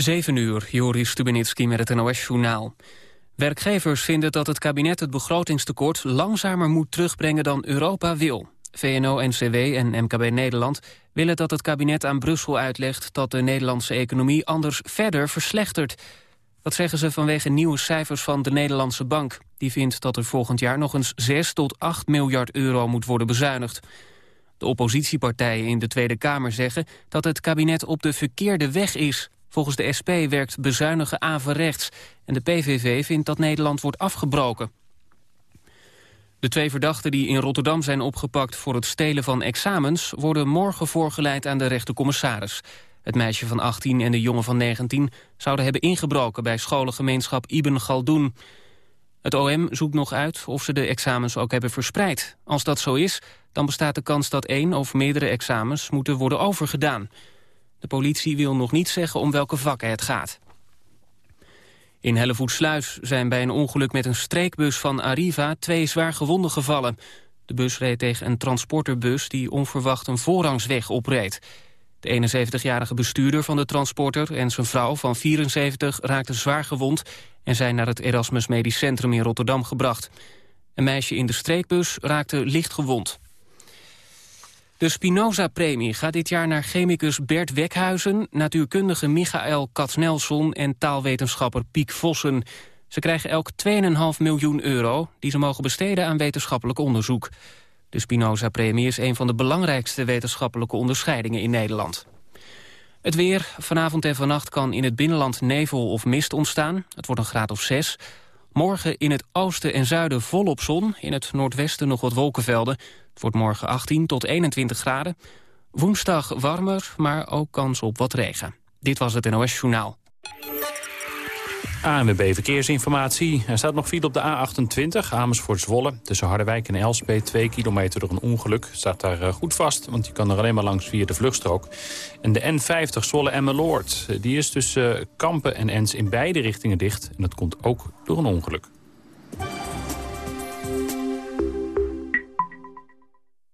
7 uur, Joris Stubenitski met het NOS-journaal. Werkgevers vinden dat het kabinet het begrotingstekort langzamer moet terugbrengen dan Europa wil. VNO-NCW en MKB Nederland willen dat het kabinet aan Brussel uitlegt dat de Nederlandse economie anders verder verslechtert. Dat zeggen ze vanwege nieuwe cijfers van de Nederlandse Bank. Die vindt dat er volgend jaar nog eens 6 tot 8 miljard euro moet worden bezuinigd. De oppositiepartijen in de Tweede Kamer zeggen dat het kabinet op de verkeerde weg is. Volgens de SP werkt bezuinigen averechts. En de PVV vindt dat Nederland wordt afgebroken. De twee verdachten die in Rotterdam zijn opgepakt voor het stelen van examens... worden morgen voorgeleid aan de rechtercommissaris. Het meisje van 18 en de jongen van 19 zouden hebben ingebroken... bij scholengemeenschap Ibn Galdoen. Het OM zoekt nog uit of ze de examens ook hebben verspreid. Als dat zo is, dan bestaat de kans dat één of meerdere examens moeten worden overgedaan. De politie wil nog niet zeggen om welke vakken het gaat. In Hellevoetsluis zijn bij een ongeluk met een streekbus van Arriva twee zwaar gewonden gevallen. De bus reed tegen een transporterbus die onverwacht een voorrangsweg opreed. De 71-jarige bestuurder van de transporter en zijn vrouw van 74 raakten zwaar gewond en zijn naar het Erasmus Medisch Centrum in Rotterdam gebracht. Een meisje in de streekbus raakte licht gewond. De Spinoza-premie gaat dit jaar naar chemicus Bert Wekhuizen... natuurkundige Michael Katznelson en taalwetenschapper Piek Vossen. Ze krijgen elk 2,5 miljoen euro... die ze mogen besteden aan wetenschappelijk onderzoek. De Spinoza-premie is een van de belangrijkste wetenschappelijke onderscheidingen in Nederland. Het weer. Vanavond en vannacht kan in het binnenland nevel of mist ontstaan. Het wordt een graad of 6. Morgen in het oosten en zuiden volop zon. In het noordwesten nog wat wolkenvelden. Het wordt morgen 18 tot 21 graden. Woensdag warmer, maar ook kans op wat regen. Dit was het NOS Journaal. ANWB Verkeersinformatie. Er staat nog file op de A28, Amersfoort-Zwolle. Tussen Harderwijk en Elspet, 2 kilometer door een ongeluk. Staat daar eh, goed vast, want je kan er alleen maar langs via de vluchtstrook. En de N50 Zwolle-Emmeloord, die is tussen eh, Kampen en Ens in beide richtingen dicht. En dat komt ook door een ongeluk.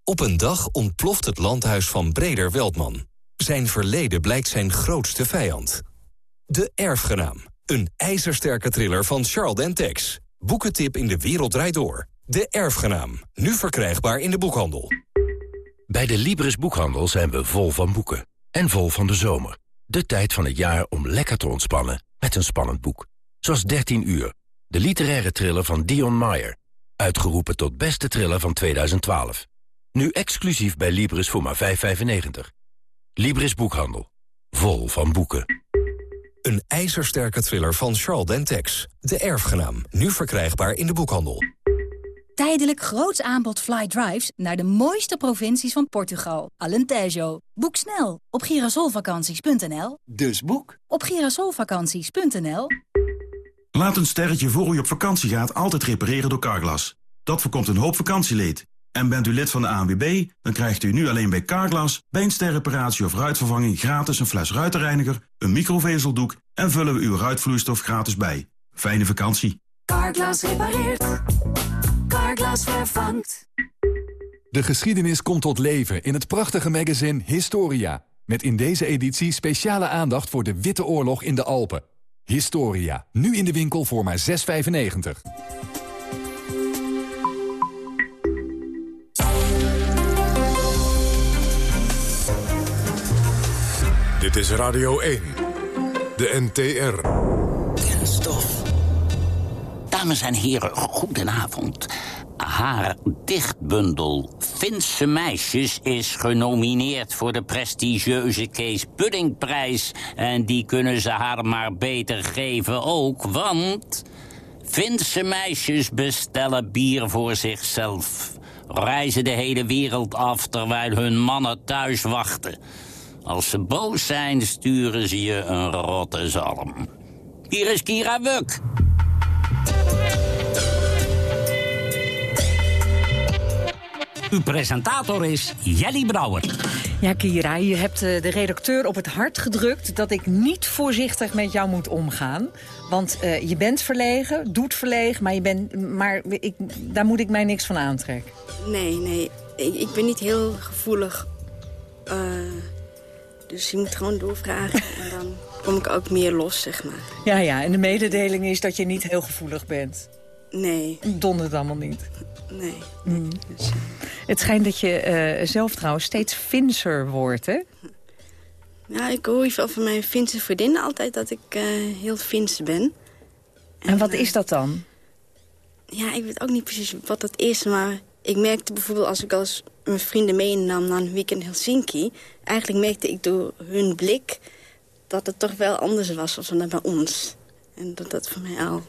Op een dag ontploft het landhuis van Breder Weldman. Zijn verleden blijkt zijn grootste vijand. De erfgenaam. Een ijzersterke thriller van Charles Dentex. Boekentip in de wereld draait door. De erfgenaam. Nu verkrijgbaar in de boekhandel. Bij de Libris Boekhandel zijn we vol van boeken. En vol van de zomer. De tijd van het jaar om lekker te ontspannen met een spannend boek. Zoals 13 uur. De literaire thriller van Dion Meyer. Uitgeroepen tot beste thriller van 2012. Nu exclusief bij Libris voor maar 5,95. Libris Boekhandel. Vol van boeken. Een ijzersterke thriller van Charles Dentex. De erfgenaam. Nu verkrijgbaar in de boekhandel. Tijdelijk groots aanbod fly drives naar de mooiste provincies van Portugal. Alentejo. Boek snel op girasolvakanties.nl. Dus boek op girasolvakanties.nl. Laat een sterretje voor u op vakantie gaat altijd repareren door Carglass. Dat voorkomt een hoop vakantieleed. En bent u lid van de ANWB, dan krijgt u nu alleen bij Carglass... bij een sterreparatie of ruitvervanging gratis een fles ruitenreiniger... een microvezeldoek en vullen we uw ruitvloeistof gratis bij. Fijne vakantie. Carglass repareert. Carglass vervangt. De geschiedenis komt tot leven in het prachtige magazine Historia. Met in deze editie speciale aandacht voor de Witte Oorlog in de Alpen. Historia, nu in de winkel voor maar 6,95. Dit is Radio 1, de NTR. Kenstof. Dames en heren, goedenavond. Haar dichtbundel Finse Meisjes is genomineerd voor de prestigieuze Kees Puddingprijs. En die kunnen ze haar maar beter geven ook, want... Finse meisjes bestellen bier voor zichzelf. Reizen de hele wereld af terwijl hun mannen thuis wachten. Als ze boos zijn, sturen ze je een rotte zalm. Hier is Kira Wuk. Uw presentator is Jelly Brouwer. Ja, Kira, je hebt eh, de redacteur op het hart gedrukt... dat ik niet voorzichtig met jou moet omgaan. Want uh, je bent verlegen, doet verlegen, maar, je bent, maar ik, daar moet ik mij niks van aantrekken. Nee, nee. Ik, ik ben niet heel gevoelig... Uh Dus je moet gewoon doorvragen en dan kom ik ook meer los, zeg maar. Ja, ja, en de mededeling is dat je niet heel gevoelig bent. Nee. Dondert allemaal niet. Nee. Mm. Het schijnt dat je eh, zelf trouwens steeds Finser wordt, hè? Ja, ik hoor veel van mijn Finse vriendinnen altijd dat ik uh, heel Fins ben. En, wat is dat dan? Ja, ik weet ook niet precies wat dat is, maar ik merkte bijvoorbeeld als ik als mijn vrienden meenam naar een weekend in Helsinki... eigenlijk merkte ik door hun blik dat het toch wel anders was dan bij ons. En dat dat voor mij al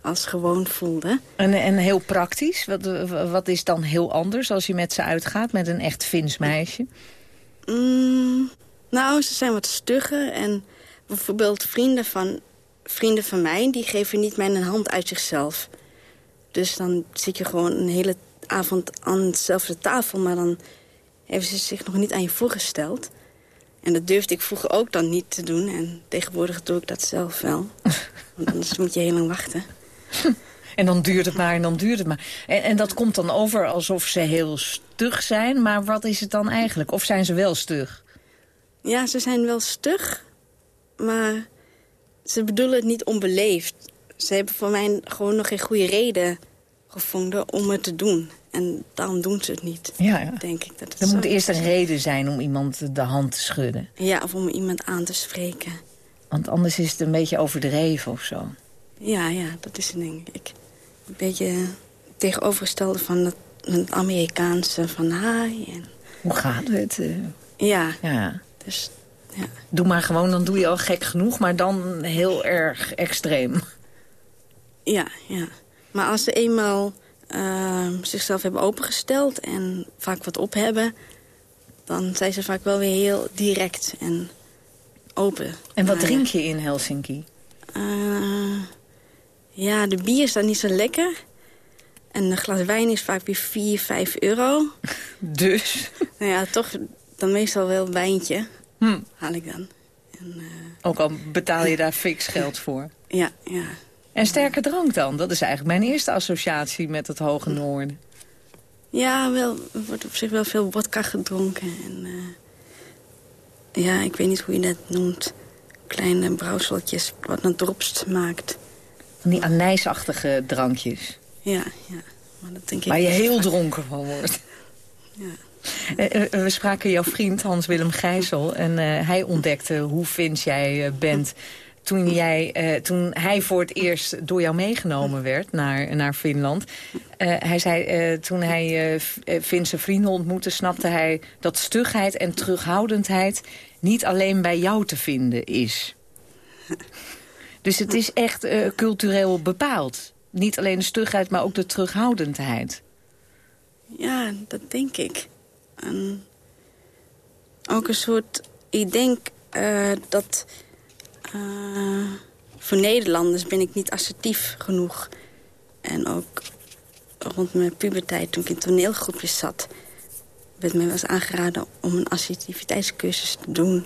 als gewoon voelde. En, en heel praktisch? Wat, wat is dan heel anders als je met ze uitgaat, met een echt Fins meisje? Mm, nou, ze zijn wat stugger. En bijvoorbeeld vrienden van, vrienden van mij... die geven niet mij een hand uit zichzelf. Dus dan zit je gewoon een hele avond aan dezelfde tafel... maar dan hebben ze zich nog niet aan je voorgesteld. En dat durfde ik vroeger ook dan niet te doen. En tegenwoordig doe ik dat zelf wel. Want anders moet je heel lang wachten. En dan duurt het maar en dan duurt het maar. En, en dat komt dan over alsof ze heel stug zijn. Maar wat is het dan eigenlijk? Of zijn ze wel stug? Ja, ze zijn wel stug. Maar ze bedoelen het niet onbeleefd. Ze hebben voor mij gewoon nog geen goede reden gevonden om het te doen. En daarom doen ze het niet, ja, ja. denk ik. Dat het er moet eerst een reden zijn om iemand de hand te schudden. Ja, of om iemand aan te spreken. Want anders is het een beetje overdreven of zo. Ja, ja, dat is denk ik. Een beetje tegenovergestelde van het, het Amerikaanse van hi. En... Hoe gaat het? Uh... Ja. ja. Dus, ja. Doe maar gewoon, dan doe je al gek genoeg, maar dan heel erg extreem. Ja, ja. Maar als ze eenmaal uh, zichzelf hebben opengesteld en vaak wat op hebben... dan zijn ze vaak wel weer heel direct en open. En wat drink je in Helsinki? Uh, ja, de bier is dan niet zo lekker. En een glas wijn is vaak weer 4, 5 euro. Dus? Nou ja, toch dan meestal wel een wijntje. Hm. Haal ik dan. En, uh... Ook al betaal je daar fix geld voor. Ja, ja. En sterke drank dan? Dat is eigenlijk mijn eerste associatie met het Hoge Noorden. Ja, wel, er wordt op zich wel veel vodka gedronken. En, uh, ja, ik weet niet hoe je dat noemt. Kleine brouwseltjes wat een drops maakt. Van die anijsachtige drankjes. Ja, ja. Maar dat denk ik Waar je heel dronken van wordt. Ja. We spraken jouw vriend Hans-Willem Gijssel. En uh, hij ontdekte hoe Vins jij bent toen, jij, uh, toen hij voor het eerst door jou meegenomen werd naar, naar Finland. hij zei, toen hij Finse vrienden ontmoette, snapte hij dat stugheid en terughoudendheid niet alleen bij jou te vinden is. Dus het is echt cultureel bepaald. Niet alleen de stugheid, maar ook de terughoudendheid. Ja, dat denk ik. En ook een soort... Ik denk dat... Uh, voor Nederlanders ben ik niet assertief genoeg. En ook rond mijn puberteit, toen ik in toneelgroepjes zat... werd mij wel eens aangeraden om een assertiviteitscursus te doen.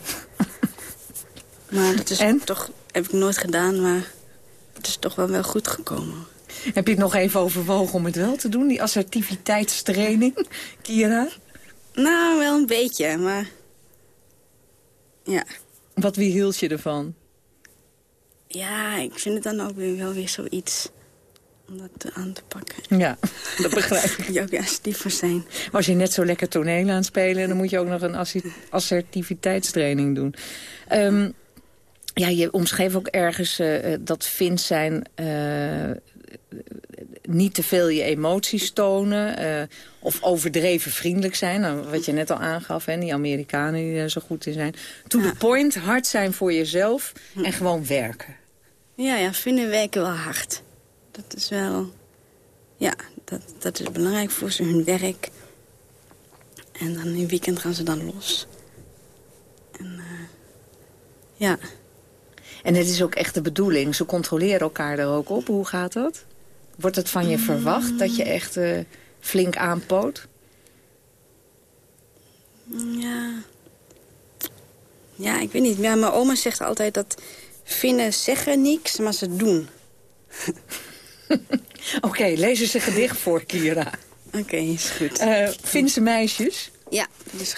maar dat is en? toch heb ik nooit gedaan, maar het is toch wel wel goed gekomen. Heb je het nog even overwogen om het wel te doen, die assertiviteitstraining, Kira? Nou, wel een beetje, maar... Ja. Wat wie hield je ervan? Ja, ik vind het dan ook weer wel weer zoiets om dat aan te pakken. Ja, dat begrijp ik. je ook assertiever zijn. Maar als je net zo lekker toneel aan het spelen... dan moet je ook nog een assertiviteitstraining doen. Um, ja, je omschreef ook ergens uh, dat Fins zijn... Uh, niet te veel je emoties tonen. Uh, of overdreven vriendelijk zijn. Nou, wat je net al aangaf, hè, die Amerikanen die er zo goed in zijn. To ja. the point, hard zijn voor jezelf hm. en gewoon werken. Ja, ja, vinden werken wel hard. Dat is wel... Ja, dat, dat is belangrijk voor ze, hun werk. En dan in het weekend gaan ze dan los. En ja... En het is ook echt de bedoeling. Ze controleren elkaar er ook op. Hoe gaat dat? Wordt het van je verwacht dat je echt uh, flink aanpoot? Ja. Ja, ik weet niet. Ja, mijn oma zegt altijd dat Finnen zeggen niks, maar ze doen. Oké, okay, lees eens een gedicht voor, Kira. Oké, okay, is goed. Uh, Finse meisjes? Ja.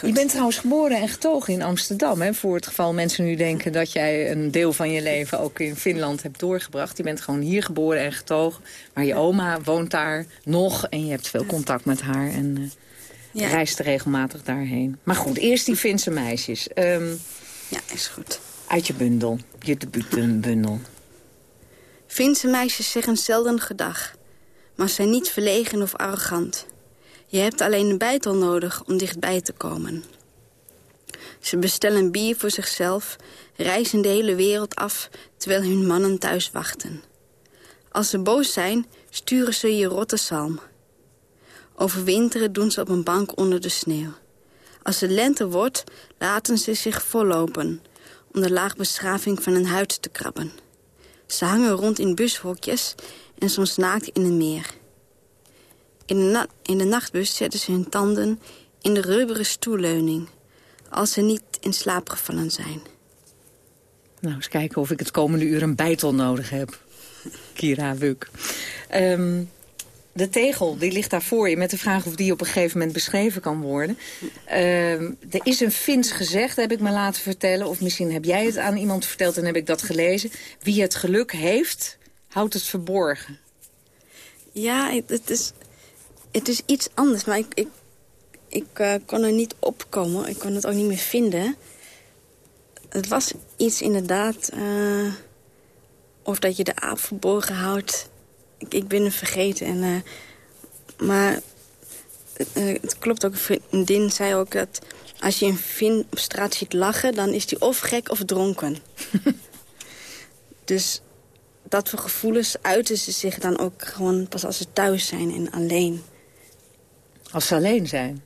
Je bent trouwens geboren en getogen in Amsterdam. Hè? Voor het geval mensen nu denken dat jij een deel van je leven ook in Finland hebt doorgebracht. Je bent gewoon hier geboren en getogen. Maar je oma woont daar nog en je hebt veel contact met haar. En uh, ja. reist regelmatig daarheen. Maar goed, eerst die Finse meisjes. Um, ja, is goed. Uit je bundel, je debuutbundel. Finse meisjes zeggen zelden gedag. Maar zijn niet verlegen of arrogant. Je hebt alleen een bijtel nodig om dichtbij te komen. Ze bestellen bier voor zichzelf, reizen de hele wereld af... terwijl hun mannen thuis wachten. Als ze boos zijn, sturen ze je rotte salm. Overwinteren doen ze op een bank onder de sneeuw. Als het lente wordt, laten ze zich vollopen... om de laagbeschaving van een huid te krabben. Ze hangen rond in bushokjes en soms naakt in een meer... In de, in de nachtbus zetten ze hun tanden in de rubberen stoelleuning... als ze niet in slaap gevallen zijn. Nou, eens kijken of ik het komende uur een bijtel nodig heb. Kira Wuk. Um, de tegel, die ligt daar voor je met de vraag of die op een gegeven moment beschreven kan worden. Um, er is een Fins gezegd, heb ik me laten vertellen. Of misschien heb jij het aan iemand verteld en heb ik dat gelezen. Wie het geluk heeft, houdt het verborgen. Ja, het is, het is iets anders, maar ik, ik, ik uh, kon er niet opkomen. Ik kon het ook niet meer vinden. Het was iets inderdaad... Uh, of dat je de aap verborgen houdt. Ik, ik ben het vergeten. En, uh, maar het klopt ook. Een vriendin zei ook dat als je een Fin op straat ziet lachen... dan is die of gek of dronken. dus dat voor gevoelens uiten ze zich dan ook gewoon pas als ze thuis zijn en alleen. Als ze alleen zijn?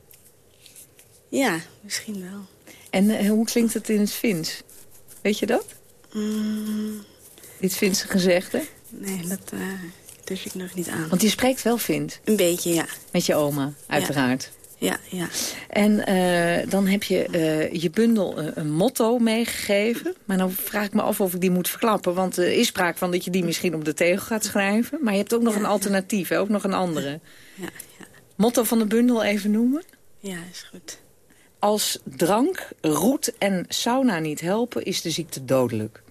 Ja, misschien wel. En uh, hoe klinkt het in het Fins? Weet je dat? Mm. Dit Finse gezegde? Nee, dat uh, durf ik nog niet aan. Want je spreekt wel Fins? Een beetje, ja. Met je oma, uiteraard. Ja, ja. En uh, dan heb je je bundel een motto meegegeven. Maar dan vraag ik me af of ik die moet verklappen. Want er is sprake van dat je die misschien op de tegel gaat schrijven. Maar je hebt ook nog ja, een alternatief, hè? ook nog een andere. Ja. Motto van de bundel even noemen? Ja, is goed. Als drank, roet en sauna niet helpen, is de ziekte dodelijk.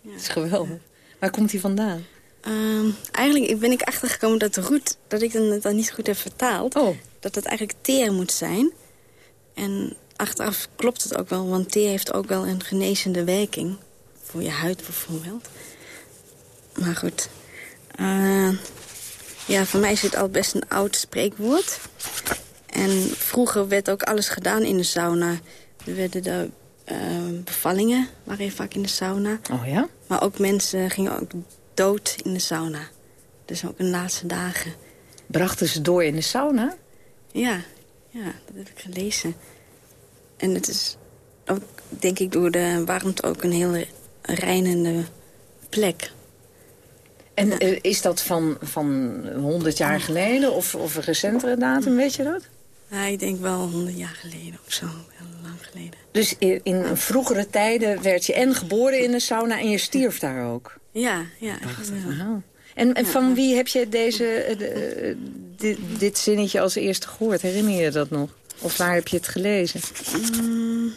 Ja, dat is geweldig. Waar komt die vandaan? Um, eigenlijk ben ik achtergekomen dat roet, dat ik het dan niet goed heb vertaald. Oh. Dat het eigenlijk teer moet zijn. En achteraf klopt het ook wel, want thee heeft ook wel een genezende werking. Voor je huid bijvoorbeeld. Maar goed. Uh, ja, voor mij is het al best een oud spreekwoord. En vroeger werd ook alles gedaan in de sauna. Er werden de uh, bevallingen, waren vaak in de sauna. Oh ja? Maar ook mensen gingen ook dood in de sauna. Dus ook in de laatste dagen. Brachten ze door in de sauna? Ja, ja, dat heb ik gelezen. En het is ook, denk ik, door de warmte ook een hele reinende plek. En ja. is dat van, van 100 jaar geleden of, of een recentere datum, weet je dat? Ja, ik denk wel 100 jaar geleden of zo, heel lang geleden. Dus in, in vroegere tijden werd je en geboren in de sauna en je stierf daar ook? Ja, ja. Echt wel. En, en van wie heb je deze, de, dit, dit zinnetje als eerste gehoord? Herinner je dat nog? Of waar heb je het gelezen? Mm.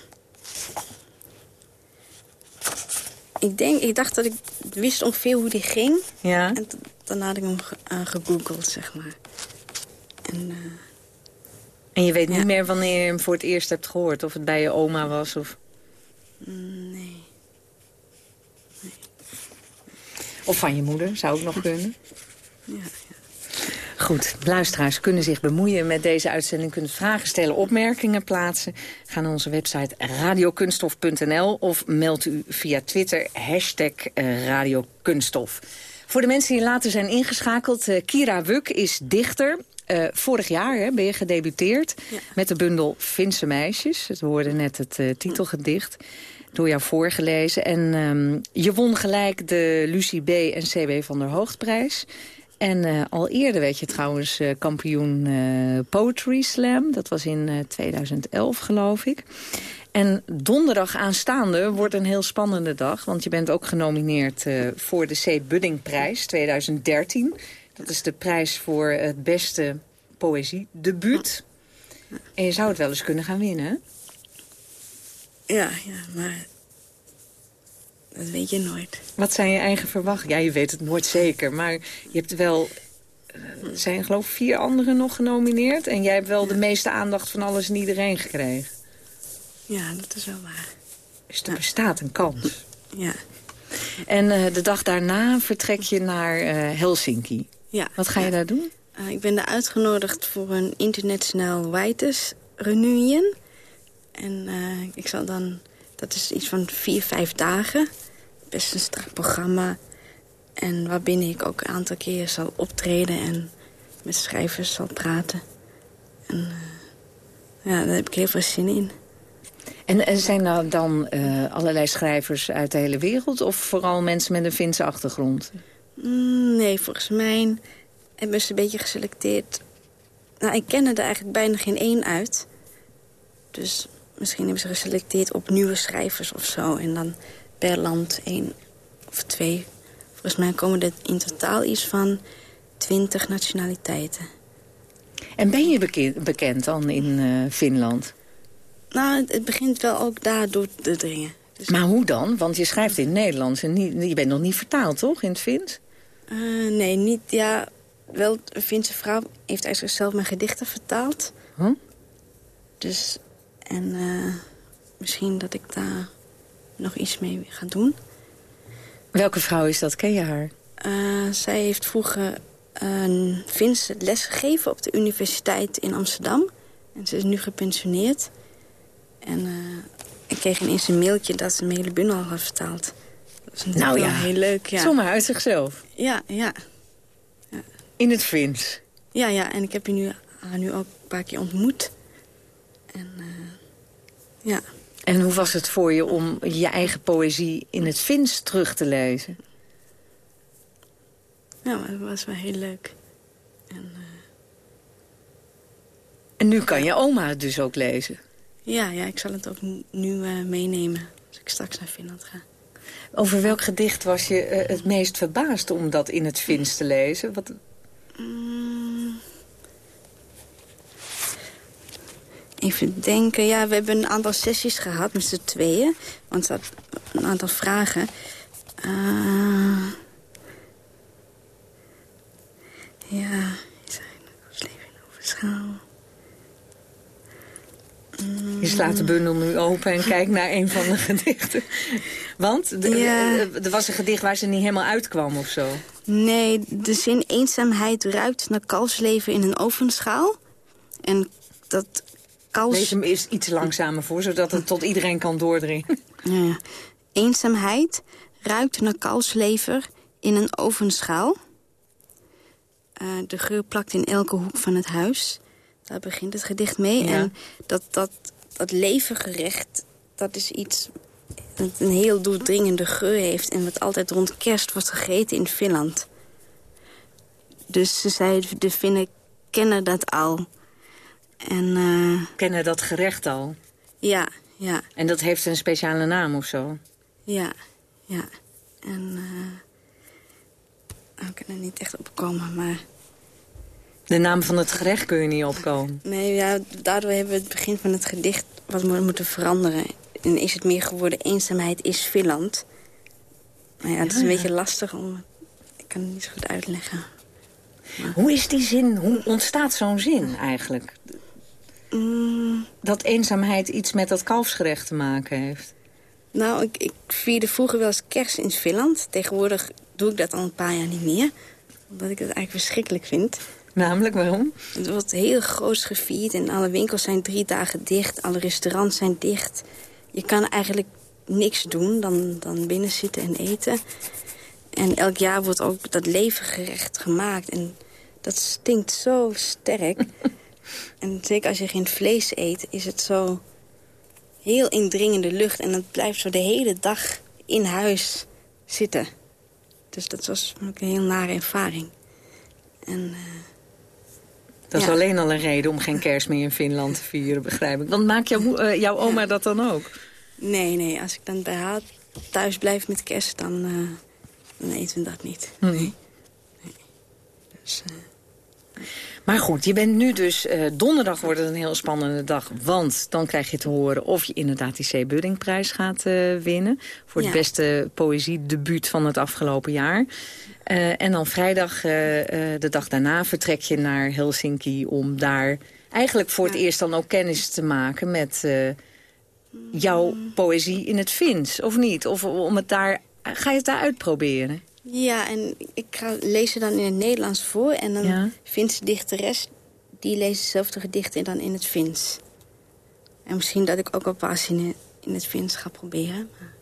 Ik denk, ik dacht dat ik wist ongeveer hoe die ging. Ja. En daarna had ik hem uh, gegoogeld, zeg maar. En, uh, en je weet ja. niet meer wanneer je hem voor het eerst hebt gehoord? Of het bij je oma was? Of... Mm, nee. Of van je moeder, zou ook nog kunnen. Ja. Goed, luisteraars kunnen zich bemoeien met deze uitzending. Kunnen vragen stellen, opmerkingen plaatsen. Ga naar onze website radiokunstof.nl of meld u via Twitter hashtag radiokunststof. Voor de mensen die later zijn ingeschakeld, uh, Kira Wuk is dichter. Uh, vorig jaar hè, ben je gedebuteerd ja. met de bundel Finse meisjes. We hoorden net het uh, titelgedicht door jou voorgelezen. En um, je won gelijk de Lucie B. en C.W. van der Hoogtprijs. En uh, al eerder werd je trouwens uh, kampioen uh, Poetry Slam. Dat was in 2011, geloof ik. En donderdag aanstaande wordt een heel spannende dag. Want je bent ook genomineerd voor de C. Buddingprijs 2013. Dat is de prijs voor het beste poëziedebuut. En je zou het wel eens kunnen gaan winnen? Ja, ja, maar dat weet je nooit. Wat zijn je eigen verwachtingen? Ja, je weet het nooit zeker, maar je hebt wel... Er zijn geloof ik vier anderen nog genomineerd... en jij hebt wel de meeste aandacht van alles en iedereen gekregen. Ja, dat is wel waar. Dus er bestaat een kans. Ja. En uh, de dag daarna vertrek je naar uh, Helsinki. Ja. Wat ga je daar doen? Uh, ik ben daar uitgenodigd voor een internationaal writers reunion. En ik zal dan... Dat is iets van vier, vijf dagen. Best een strak programma. En waarbinnen ik ook een aantal keer zal optreden en met schrijvers zal praten. En ja, daar heb ik heel veel zin in. En, en zijn er dan uh, allerlei schrijvers uit de hele wereld... of vooral mensen met een Finse achtergrond? Mm, nee, volgens mij hebben ze een beetje geselecteerd... Nou, ik ken er eigenlijk bijna geen één uit. Dus misschien hebben ze geselecteerd op nieuwe schrijvers of zo. En dan per land één of twee. Volgens mij komen er in totaal iets van twintig nationaliteiten. En ben je bekend, bekend dan in uh, Finland? Nou, het begint wel ook daar door te dringen. Dus maar hoe dan? Want je schrijft in het Nederlands en niet, je bent nog niet vertaald, toch, in het Fins? Uh, nee, niet, ja... Wel, een Finse vrouw heeft eigenlijk zelf mijn gedichten vertaald. Huh? Dus, en uh, misschien dat ik daar nog iets mee ga doen. Welke vrouw is dat? Ken je haar? Uh, zij heeft vroeger een Finse les gegeven op de universiteit in Amsterdam. En ze is nu gepensioneerd. En uh, ik kreeg ineens een mailtje dat ze mijn hele bundel had vertaald. Dat is nou ja, heel leuk. Ja. Zomaar uit zichzelf? Ja, ja, ja. In het Fins? Ja, ja. En ik heb haar nu, haar nu ook een paar keer ontmoet. En ja. En hoe was het voor je om je eigen poëzie in het Fins terug te lezen? Nou, het was wel heel leuk. En, uh... en nu kan je oma het dus ook lezen? Ja, ja, ik zal het ook nu uh, meenemen als ik straks naar Finland ga. Over welk gedicht was je uh, het meest verbaasd om dat in het Fins te lezen? Wat... Mm. Even denken. Ja, we hebben een aantal sessies gehad met z'n tweeën. Want er een aantal vragen. Uh... Ja, leven in overschaal. Je slaat de bundel nu open en kijkt naar een van de gedichten. Want Ja. er was een gedicht waar ze niet helemaal uitkwam of zo. Nee, de zin eenzaamheid ruikt naar kalfsleven in een ovenschaal. En dat kals... Lees hem eerst iets langzamer voor, zodat het tot iedereen kan doordringen. Ja. Eenzaamheid ruikt naar kalfslever in een ovenschaal. Eh, de geur plakt in elke hoek van het huis. Daar begint het gedicht mee. Ja. En dat, dat, dat levengerecht, dat is iets dat een heel doordringende geur heeft... en wat altijd rond kerst wordt gegeten in Finland. Dus ze zei, de Finnen kennen dat al. En eh, Kennen dat gerecht al. ja, ja, En dat heeft een speciale naam of zo. ja, ja. En eh nou, ik kan er niet echt op komen, maar... De naam van het gerecht kun je niet opkomen. Nee, ja, daardoor hebben we het begin van het gedicht wat mo- moeten veranderen. En is het meer geworden eenzaamheid is Finland. Maar ja, het is een Ja, ja. beetje lastig om... Ik kan het niet zo goed uitleggen. Hoe is die zin, hoe ontstaat zo'n zin eigenlijk? Mm, Dat eenzaamheid iets met dat kalfsgerecht te maken heeft. nou, ik, ik vierde vroeger wel eens kerst in Finland. Tegenwoordig doe ik dat al een paar jaar niet meer. Omdat ik het eigenlijk verschrikkelijk vind. Namelijk, waarom? Het wordt heel groot gevierd en alle winkels zijn drie dagen dicht. Alle restaurants zijn dicht. Je kan eigenlijk niks doen dan, dan binnen zitten en eten. En elk jaar wordt ook dat levengerecht gemaakt. En dat stinkt zo sterk. en zeker als je geen vlees eet, is het zo heel indringende lucht. En dat blijft zo de hele dag in huis zitten. Dus dat was ook een heel nare ervaring. En... eh, Dat is alleen al een reden om geen kerst meer in Finland te vieren, begrijp ik. Want maakt eh, jouw oma dat dan ook? Nee, nee, als ik dan bij haar thuis blijf met kerst, dan, eh, dan eten we dat niet. Nee. Dus, eh, Maar goed, je bent nu dus... Uh, donderdag wordt het een heel spannende dag. Want dan krijg je te horen of je inderdaad die C. Buddingprijs gaat uh, winnen. Voor ja. het beste poëziedebuut van het afgelopen jaar. Uh, en dan vrijdag, de dag daarna, vertrek je naar Helsinki... om daar eigenlijk voor het eerst dan ook kennis te maken... met jouw poëzie in het Fins, of niet? Of om het daar... Ga je het daar uitproberen? Ja, en ik ga lezen dan in het Nederlands voor. En dan ja. Finse dichteres, die leest dezelfde gedichten dan in het Fins. En misschien dat ik ook een paar zinnen in het Fins ga proberen. Maar,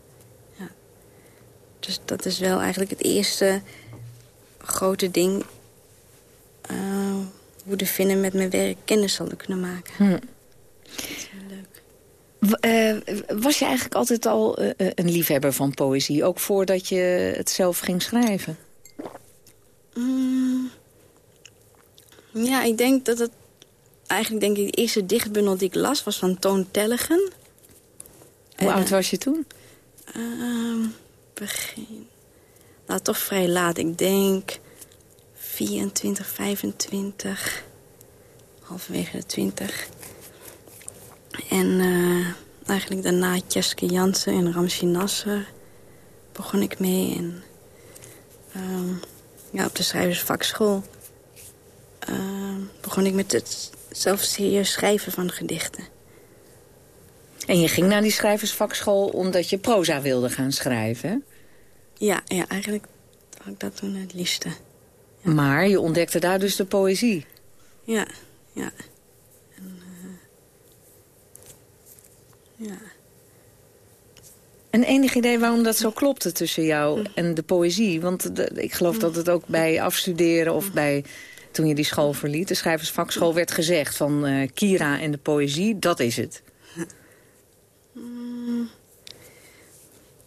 ja. Dus dat is wel eigenlijk het eerste grote ding... Uh, hoe de Finnen met mijn werk kennis zullen kunnen maken. Hm. Uh, was je eigenlijk altijd al uh, een liefhebber van poëzie? Ook voordat je het zelf ging schrijven? Mm. Ja, ik denk dat het... Eigenlijk denk ik de eerste dichtbundel die ik las was van Toon Tellegen. Hoe oud was je toen? Uh, begin... Nou, toch vrij laat. Ik denk 24, 25. Halverwege de 20. En uh, eigenlijk daarna Tjeske Jansen en Ramsi Nasser begon ik mee. En uh, ja, op de schrijversvakschool uh, begon ik met het zelf serieus schrijven van gedichten. En je ging naar die schrijversvakschool omdat je proza wilde gaan schrijven, Ja, ja eigenlijk had ik dat toen het liefste. Ja. Maar je ontdekte daar dus de poëzie? Ja, ja. Ja. En enig idee waarom dat zo klopte tussen jou en de poëzie? Want ik geloof dat het ook bij afstuderen of bij toen je die school verliet... de schrijversvakschool werd gezegd van uh, Kira en de poëzie, dat is het.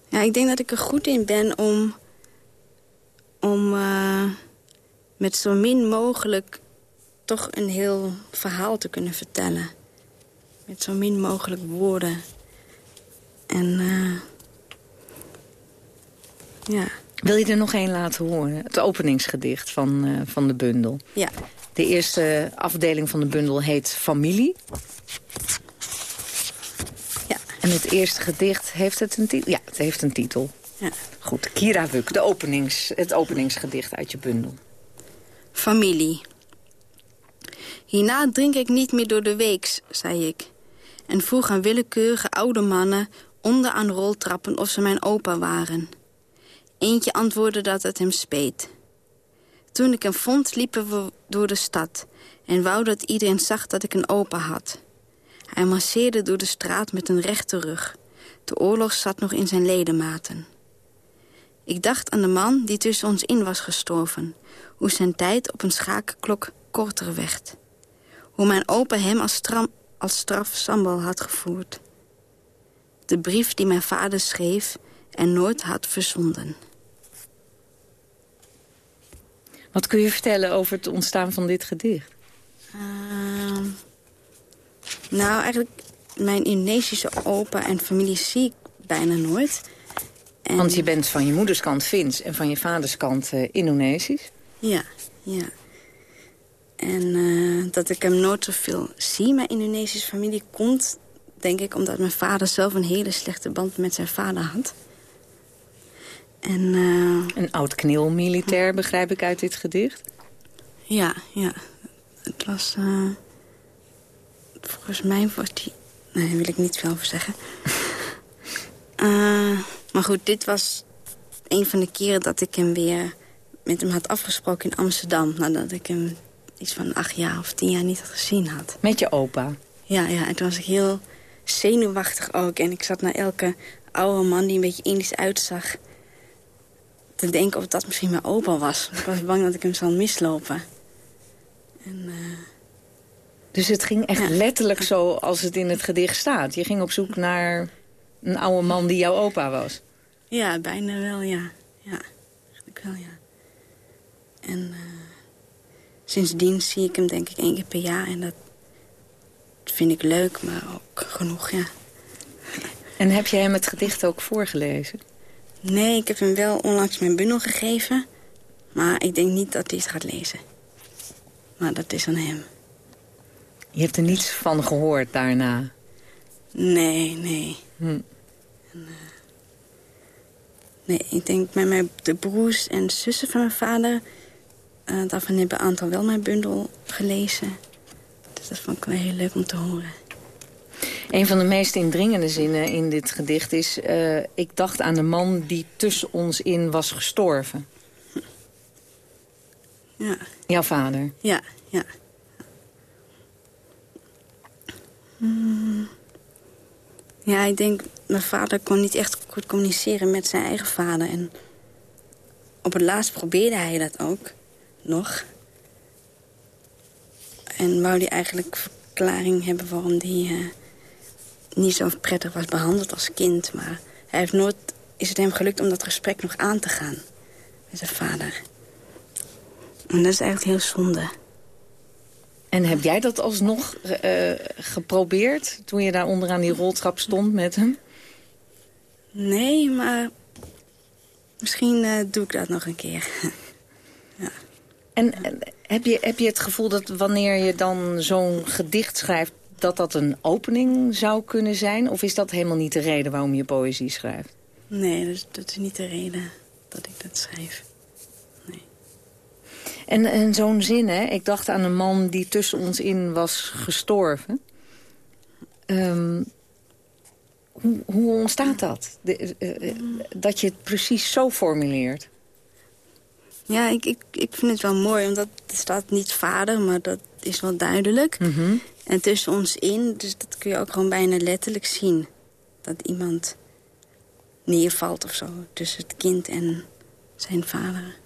Ja, ik denk dat ik er goed in ben om, om uh, met zo min mogelijk toch een heel verhaal te kunnen vertellen. Met zo min mogelijk woorden. En uh, ja. Wil je er nog één laten horen? Het openingsgedicht van, uh, van de bundel. Ja. De eerste afdeling van de bundel heet Familie. Ja. En het eerste gedicht, heeft het een titel? Ja, het heeft een titel. Ja. Goed, Kira Wuk, de openings, het openingsgedicht uit je bundel. Familie. Hierna drink ik niet meer door de weeks, zei ik en vroeg aan willekeurige oude mannen onder aan roltrappen of ze mijn opa waren. Eentje antwoordde dat het hem speet. Toen ik hem vond, liepen we door de stad... en wou dat iedereen zag dat ik een opa had. Hij marcheerde door de straat met een rechte rug. De oorlog zat nog in zijn ledematen. Ik dacht aan de man die tussen ons in was gestorven. Hoe zijn tijd op een schakenklok korter werd. Hoe mijn opa hem als als straf sambal had gevoerd. De brief die mijn vader schreef en nooit had verzonden. Wat kun je vertellen over het ontstaan van dit gedicht? Uh, nou, eigenlijk mijn Indonesische opa en familie zie ik bijna nooit. En... Want je bent van je moeders kant Fins en van je vaders kant uh, Indonesisch? Ja, ja. En uh, dat ik hem nooit zoveel zie. Mijn Indonesische familie komt, denk ik, omdat mijn vader zelf een hele slechte band met zijn vader had. En, uh, een oud knielmilitair, begrijp ik uit dit gedicht? Ja, ja. Het was... Uh, volgens mij was die... Nee, daar wil ik niet veel over zeggen. maar goed, dit was een van de keren dat ik hem weer met hem had afgesproken in Amsterdam. Nadat ik hem iets van acht jaar of tien jaar niet had gezien had. Met je opa? Ja, ja. En toen was ik heel zenuwachtig ook. En ik zat naar elke oude man die een beetje Indisch uitzag... te denken of dat misschien mijn opa was. Ik was bang dat ik hem zou mislopen. En, uh... Dus het ging echt letterlijk zo als het in het gedicht staat? Je ging op zoek naar een oude man die jouw opa was? Ja, bijna wel, ja. Ja, eigenlijk wel, ja. En... Uh sindsdien zie ik hem denk ik één keer per jaar. En dat vind ik leuk, maar ook genoeg, ja. En heb je hem het gedicht ook voorgelezen? Nee, ik heb hem wel onlangs mijn bundel gegeven. Maar ik denk niet dat hij het gaat lezen. Maar dat is aan hem. Je hebt er niets van gehoord daarna? Nee, nee. Hm. En, uh, nee, ik denk met mijn, de broers en zussen van mijn vader... Uh, daarvan hebben een aantal wel mijn bundel gelezen. Dus dat vond ik wel heel leuk om te horen. Een van de meest indringende zinnen in dit gedicht is... Uh, ik dacht aan de man die tussen ons in was gestorven. Ja. Jouw vader? Ja, ja. Hmm. Ja, ik denk, mijn vader kon niet echt goed communiceren met zijn eigen vader. En op het laatst probeerde hij dat ook, nog. En wou hij eigenlijk verklaring hebben waarom hij uh, niet zo prettig was behandeld als kind. Maar hij heeft nooit, is het hem gelukt om dat gesprek nog aan te gaan met zijn vader. En dat is eigenlijk heel zonde. En heb jij dat alsnog uh, geprobeerd toen je daar onderaan die roltrap stond met hem? Nee, maar misschien uh, doe ik dat nog een keer. En, heb, je, heb je het gevoel dat wanneer je dan zo'n gedicht schrijft... dat dat een opening zou kunnen zijn? Of is dat helemaal niet de reden waarom je poëzie schrijft? Nee, dat is, dat is niet de reden dat ik dat schrijf. En, en zo'n zin, hè? Ik dacht aan een man die tussen ons in was gestorven. Um, hoe, hoe ontstaat dat? De, uh, uh, dat je het precies zo formuleert? Ja, ik, ik, ik vind het wel mooi, omdat er staat niet vader, maar dat is wel duidelijk. Mm -hmm. En tussen ons in, dus dat kun je ook gewoon bijna letterlijk zien. Dat iemand neervalt of zo, tussen het kind en zijn vader.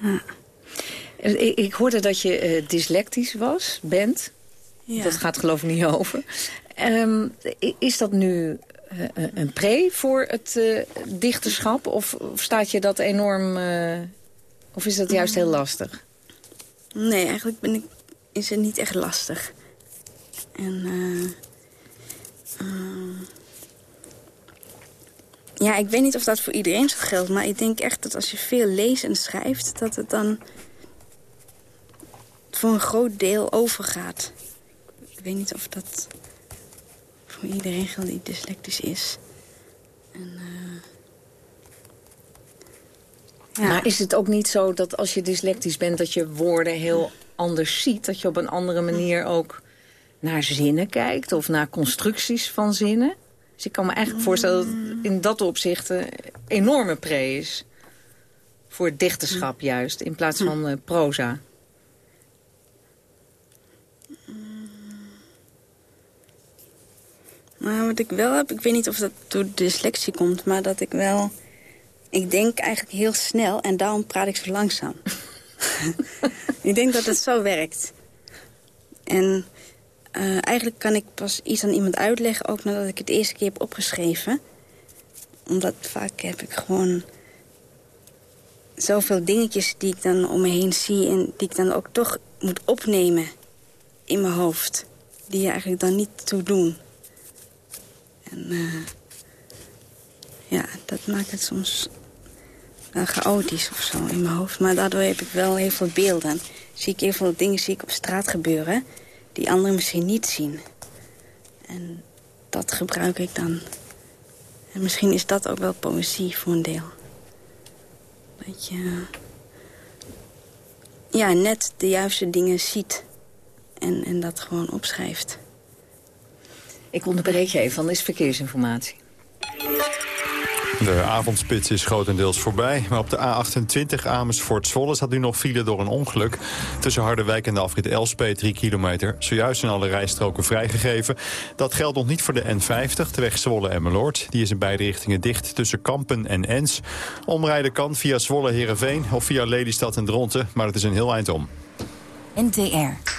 Ja. Ik, ik, hoorde dat je uh, dyslectisch was, bent. Ja. Dat gaat geloof ik niet over. Um, is dat nu een pre voor het uh, dichterschap? Of, of, staat je dat enorm... of is dat juist heel lastig? Nee, eigenlijk ben ik, is het niet echt lastig. En... Ja, ik weet niet of dat voor iedereen zo geldt. Maar ik denk echt dat als je veel leest en schrijft... dat het dan voor een groot deel overgaat. Ik weet niet of dat voor iedereen geldt die dyslectisch is. Ja. Maar is het ook niet zo dat als je dyslectisch bent... dat je woorden heel anders ziet? Dat je op een andere manier ook naar zinnen kijkt? Of naar constructies van zinnen? Dus ik kan me eigenlijk voorstellen dat het in dat opzicht een enorme pre is. Voor dichterschap juist, in plaats van uh, proza. Maar wat ik wel heb, ik weet niet of dat door de dyslexie komt... maar dat ik wel... Ik denk eigenlijk heel snel en daarom praat ik zo langzaam. ik denk dat het zo werkt. En uh, eigenlijk kan ik pas iets aan iemand uitleggen... ook nadat ik het de eerste keer heb opgeschreven. Omdat vaak heb ik gewoon... zoveel dingetjes die ik dan om me heen zie... en die ik dan ook toch moet opnemen in mijn hoofd. Die je eigenlijk dan niet toe doen. En uh, ja, dat maakt het soms wel chaotisch of zo in mijn hoofd. Maar daardoor heb ik wel heel veel beelden. Zie ik heel veel dingen zie ik op straat gebeuren die anderen misschien niet zien. En dat gebruik ik dan. En misschien is dat ook wel poëzie voor een deel. Dat je ja, net de juiste dingen ziet en, en dat gewoon opschrijft. Ik onderbreek je even, van is verkeersinformatie. De avondspits is grotendeels voorbij. Maar op de A28 Amersfoort-Zwolle staat nu nog file door een ongeluk. Tussen Harderwijk en de afrit Elspet 3 kilometer. Zojuist zijn alle rijstroken vrijgegeven. Dat geldt nog niet voor de N50, de weg Zwolle en Meloord. Die is in beide richtingen dicht tussen Kampen en Ens. Omrijden kan via Zwolle-Herenveen of via Lelystad en Dronten. Maar het is een heel eind om. NTR.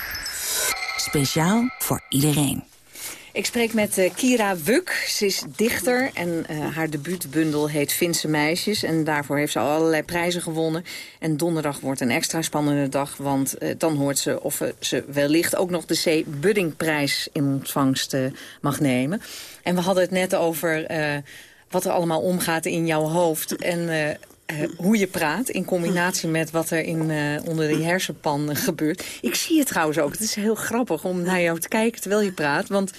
Speciaal voor iedereen. Ik spreek met uh, Kira Wuk. Ze is dichter en uh, haar debuutbundel heet Finse Meisjes. En daarvoor heeft ze al allerlei prijzen gewonnen. En donderdag wordt een extra spannende dag. Want uh, dan hoort ze of ze wellicht ook nog de C. Buddingprijs in ontvangst mag nemen. En we hadden het net over wat er allemaal omgaat in jouw hoofd. En eh, hoe je praat in combinatie met wat er in, uh, onder die hersenpan gebeurt. Ik zie het trouwens ook. Het is heel grappig om naar jou te kijken terwijl je praat. Want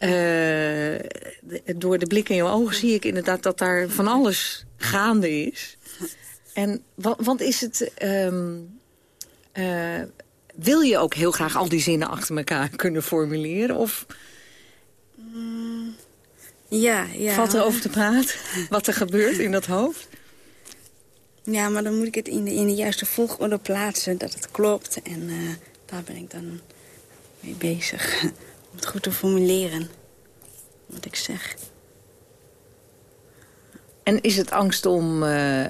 uh, door de blik in jouw ogen zie ik inderdaad dat daar van alles gaande is. En want is het... Um, uh, wil je ook heel graag al die zinnen achter elkaar kunnen formuleren? Of ja, ja. valt er over te praten? Wat er gebeurt in dat hoofd? Ja, maar dan moet ik het in de, in de juiste volgorde plaatsen, dat het klopt. En uh, daar ben ik dan mee bezig. Om het goed te formuleren, wat ik zeg. En is het angst om uh, uh,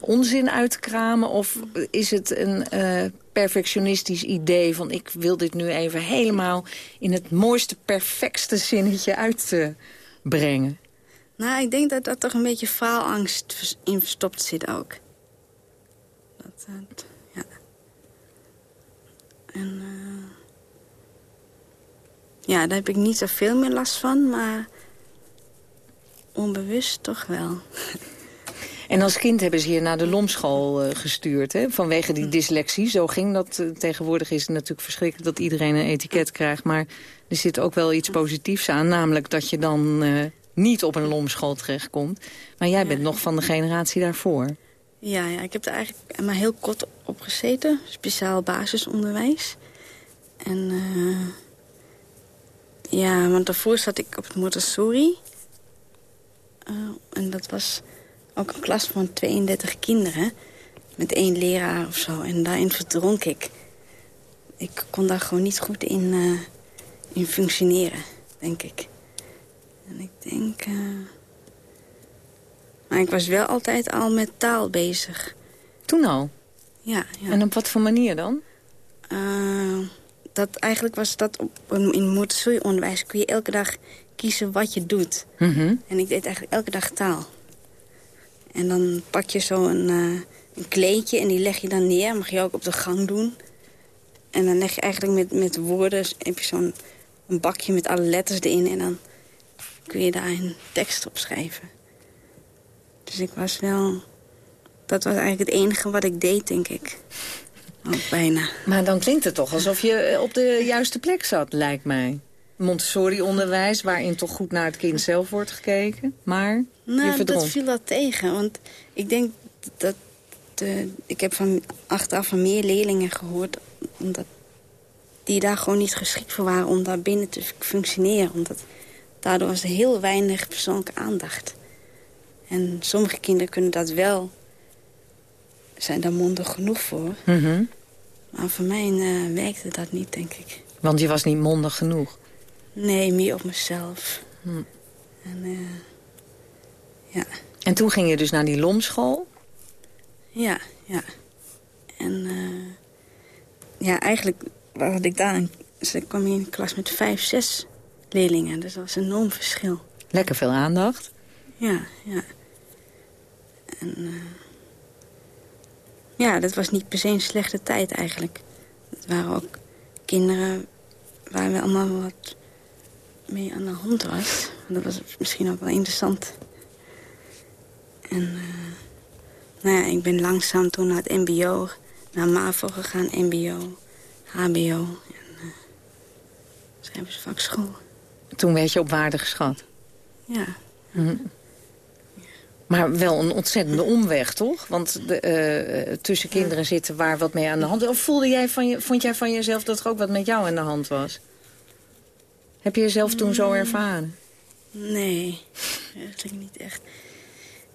onzin uit te kramen? Of is het een uh, perfectionistisch idee van... ik wil dit nu even helemaal in het mooiste, perfectste zinnetje uit te brengen? Nou, ik denk dat dat toch een beetje faalangst in verstopt zit ook. Ja. En ja, daar heb ik niet zoveel meer last van, maar onbewust toch wel. En als kind hebben ze je naar de Lomschool uh, gestuurd, hè? vanwege die dyslexie. Zo ging dat. Uh, tegenwoordig is het natuurlijk verschrikkelijk dat iedereen een etiket krijgt. Maar er zit ook wel iets positiefs aan. Namelijk dat je dan uh, niet op een Lomschool terechtkomt. Maar jij bent nog van de generatie daarvoor. Ja, ja, ik heb er eigenlijk maar heel kort op gezeten. Speciaal basisonderwijs. En ja, want daarvoor zat ik op het Montessori. Uh, en dat was ook een klas van 32 kinderen. Met één leraar of zo. En daarin verdronk ik. Ik kon daar gewoon niet goed in, uh, in functioneren, denk ik. En ik denk... Maar ik was wel altijd al met taal bezig. Toen al? Ja. ja. En op wat voor manier dan? dat eigenlijk was dat op, in Montessori-onderwijs kun je elke dag kiezen wat je doet. Mhm. En ik deed eigenlijk elke dag taal. En dan pak je zo een, uh, een kleedje en die leg je dan neer. Mag je ook op de gang doen. En dan leg je eigenlijk met, met woorden... heb je zo'n bakje met alle letters erin... en dan kun je daar een tekst op schrijven. Dus ik was wel... Dat was eigenlijk het enige wat ik deed, denk ik. Ook bijna. Maar dan klinkt het toch alsof je op de juiste plek zat, lijkt mij. Montessori-onderwijs, waarin toch goed naar het kind zelf wordt gekeken. Maar nou, je dat viel dat tegen. Want ik denk dat... De, ik heb van, achteraf van meer leerlingen gehoord... Omdat die daar gewoon niet geschikt voor waren om daar binnen te functioneren. Omdat daardoor was er heel weinig persoonlijke aandacht. En sommige kinderen kunnen dat wel zijn daar mondig genoeg voor. Mm Maar voor mij uh, werkte dat niet, denk ik. Want je was niet mondig genoeg? Nee, meer op mezelf. Hm. En, uh, ja. en toen ging je dus naar die lomschool? Ja, ja. En uh, ja, eigenlijk had ik daar... Een, dus ik kwam in een klas met vijf, zes leerlingen. Dus dat was een enorm verschil. Lekker veel aandacht. Ja, ja. En... Uh, ja, dat was niet per se een slechte tijd eigenlijk. Het waren ook kinderen waar we allemaal wat mee aan de hand was. Dat was misschien ook wel interessant. En uh, nou ja, ik ben langzaam toen naar het mbo, naar MAVO gegaan, mbo, hbo en uh, schrijversvakschool. Toen werd je op waarde geschat? Ja. Hm. Maar wel een ontzettende omweg, toch? Want de, uh, tussen kinderen zitten waar wat mee aan de hand is. Of voelde jij van je, vond jij van jezelf dat er ook wat met jou aan de hand was? Heb je jezelf toen zo ervaren? Nee, eigenlijk niet echt.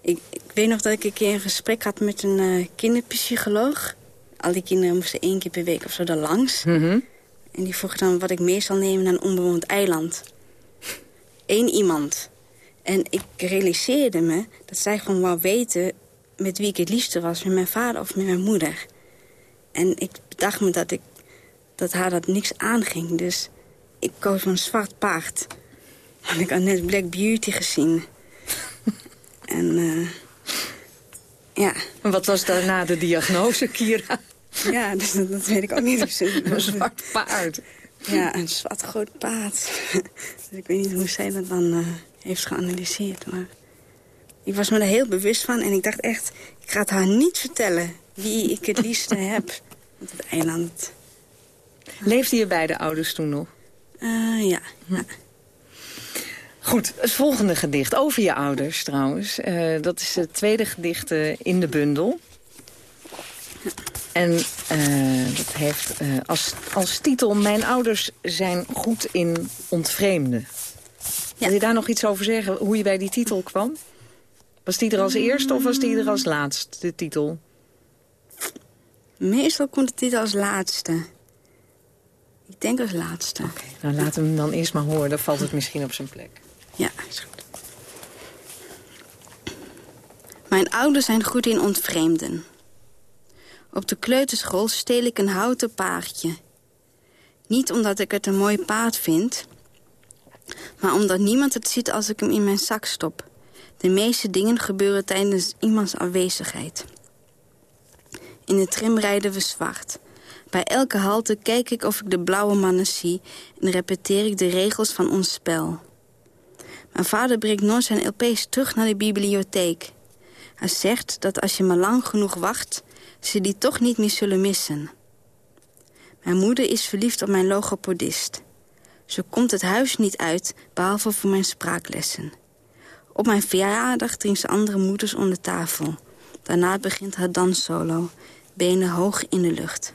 Ik, ik, weet nog dat ik een keer een gesprek had met een uh, kinderpsycholoog. Al die kinderen moesten één keer per week of zo daar langs. Mm -hmm. En die vroeg dan wat ik mee zal nemen naar een onbewoond eiland. Eén iemand. En ik realiseerde me dat zij gewoon wou weten met wie ik het liefste was. Met mijn vader of met mijn moeder. En ik bedacht me dat, ik, dat haar dat niks aanging. Dus ik koos voor een zwart paard. En ik had net Black Beauty gezien. en uh, ja. En wat was daarna de diagnose, Kira? ja, dus dat, dat, weet ik ook niet. een zwart paard. Ja, een zwart groot paard. dus ik weet niet hoe zij dat dan... Uh, heeft geanalyseerd. Maar ik was me er heel bewust van. En ik dacht echt, ik ga het haar niet vertellen wie ik het liefste heb op het eiland. Leefden je beide ouders toen nog? Uh, ja. ja. Goed, het volgende gedicht over je ouders trouwens. Uh, dat is het tweede gedicht uh, in de bundel. En dat heeft als, als titel... Mijn ouders zijn goed in ontvreemden. Wil je daar nog iets over zeggen, hoe je bij die titel kwam? Was die er als eerste of was die er als laatste, de titel? Meestal komt de titel als laatste. Ik denk als laatste. Oké, okay, nou laat hem dan eerst maar horen. Dan valt het misschien op zijn plek. Ja, is goed. Mijn ouders zijn goed in ontvreemden. Op de kleuterschool steel ik een houten paardje. Niet omdat ik het een mooi paard vind... maar omdat niemand het ziet als ik hem in mijn zak stop. De meeste dingen gebeuren tijdens iemands afwezigheid. In de tram rijden we zwart. Bij elke halte kijk ik of ik de blauwe mannen zie... en repeteer ik de regels van ons spel. Mijn vader brengt nooit zijn LP's terug naar de bibliotheek. Hij zegt dat als je maar lang genoeg wacht... ze die toch niet meer zullen missen. Mijn moeder is verliefd op mijn logopodist. Ze komt het huis niet uit, behalve voor mijn spraaklessen. Op mijn verjaardag drinkt ze andere moeders om de tafel. Daarna begint haar danssolo, benen hoog in de lucht.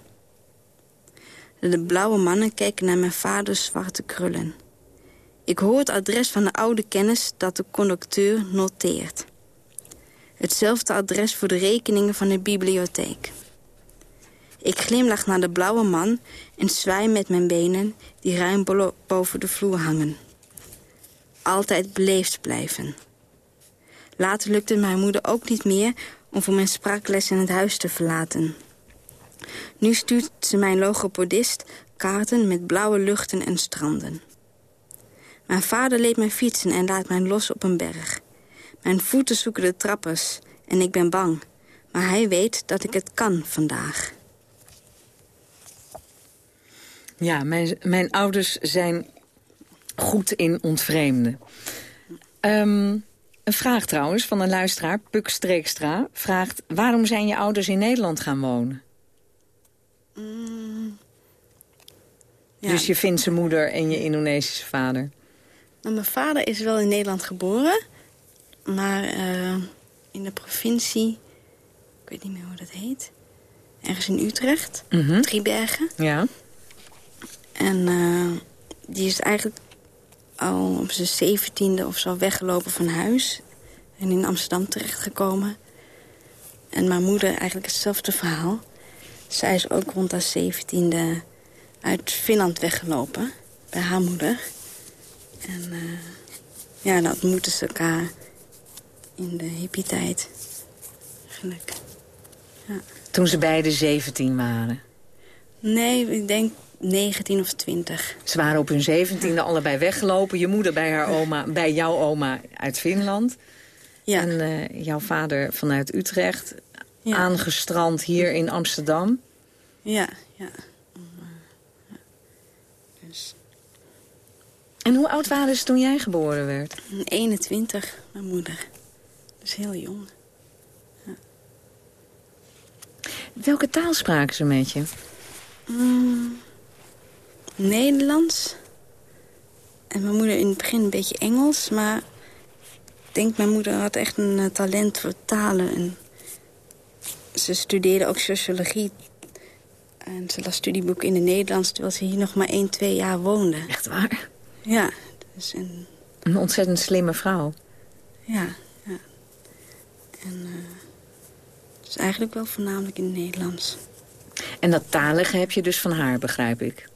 De blauwe mannen kijken naar mijn vaders zwarte krullen. Ik hoor het adres van de oude kennis dat de conducteur noteert. Hetzelfde adres voor de rekeningen van de bibliotheek. Ik glimlach naar de blauwe man en zwaai met mijn benen... die ruim boven de vloer hangen. Altijd beleefd blijven. Later lukte mijn moeder ook niet meer om voor mijn spraakles in het huis te verlaten. Nu stuurt ze mijn logopodist kaarten met blauwe luchten en stranden. Mijn vader leed mij fietsen en laat mij los op een berg. Mijn voeten zoeken de trappers en ik ben bang. Maar hij weet dat ik het kan vandaag. Ja, mijn, mijn ouders zijn goed in ontvreemden. Um, een vraag trouwens van een luisteraar, Puk Streekstra, vraagt... waarom zijn je ouders in Nederland gaan wonen? Mm. Ja. Dus je Finse moeder en je Indonesische vader? Nou, mijn vader is wel in Nederland geboren. Maar uh, in de provincie... Ik weet niet meer hoe dat heet. Ergens in Utrecht. Mm -hmm. Driebergen. Ja. En uh, die is eigenlijk al op zijn zeventiende of zo weggelopen van huis. En in Amsterdam terechtgekomen. En mijn moeder eigenlijk hetzelfde verhaal. Zij is ook rond haar zeventiende uit Finland weggelopen. Bij haar moeder. En uh, ja, dan ontmoeten ze elkaar in de hippie-tijd. Eigenlijk. Ja. Toen ze beide 17 waren? Nee, ik denk 19 of 20. Ze waren op hun zeventiende allebei weggelopen. Je moeder bij, haar oma, bij jouw oma uit Finland. Ja. En uh, jouw vader vanuit Utrecht. Ja. Aangestrand hier in Amsterdam. Ja, ja. Dus. En hoe oud waren ze toen jij geboren werd? 21, mijn moeder. Dus heel jong. Ja. Welke taal spraken ze met je? Mm, Nederlands. En mijn moeder in het begin een beetje Engels. Maar ik denk mijn moeder had echt een uh, talent voor talen. En ze studeerde ook sociologie. En ze las studieboeken in het Nederlands... terwijl ze hier nog maar 1, 2 jaar woonde. Echt waar? Ja. Dus een... een ontzettend slimme vrouw. Ja, ja. En uh, dus eigenlijk wel voornamelijk in het Nederlands. En dat talige heb je dus van haar, begrijp ik?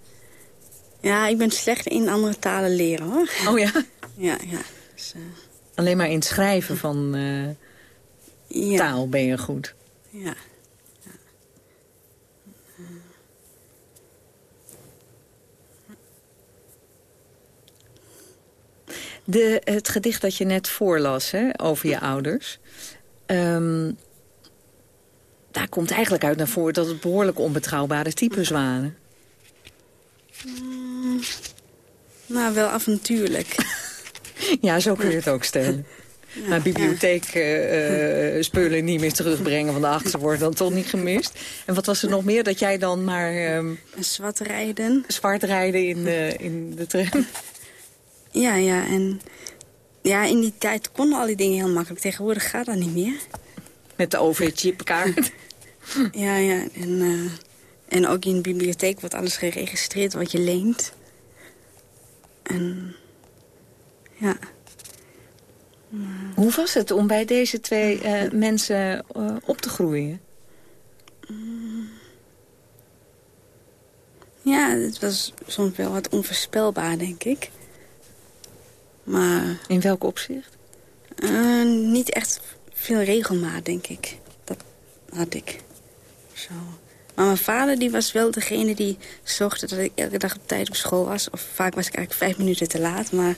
Ja, ik ben slecht in andere talen leren, hoor. Oh ja? Ja, ja. Dus, uh... Alleen maar in het schrijven van uh, ja. taal ben je goed. Ja. De, het gedicht dat je net voorlas hè, over je ouders... Um, daar komt eigenlijk uit naar voren dat het behoorlijk onbetrouwbare types waren. Mm, nou, wel avontuurlijk. ja, zo kun je het ook stellen. Ja, maar bibliotheekspullen uh, niet meer terugbrengen... van de achtste wordt dan toch niet gemist. En wat was er nog meer? Dat jij dan maar... Um, zwart rijden. Zwart rijden in de, in de tram. Ja, ja. En ja, in die tijd konden al die dingen heel makkelijk. Tegenwoordig gaat dat niet meer. Met de OV-chipkaart. ja, ja. En, uh, en ook in de bibliotheek wordt alles geregistreerd wat je leent. En ja... Hoe was het om bij deze twee uh, mensen uh, op te groeien? Ja, het was soms wel wat onvoorspelbaar, denk ik. Maar... In welk opzicht? Uh, niet echt veel regelmaat, denk ik. Dat had ik. Zo. Maar mijn vader die was wel degene die zorgde dat ik elke dag op tijd op school was. Of vaak was ik eigenlijk vijf minuten te laat, maar...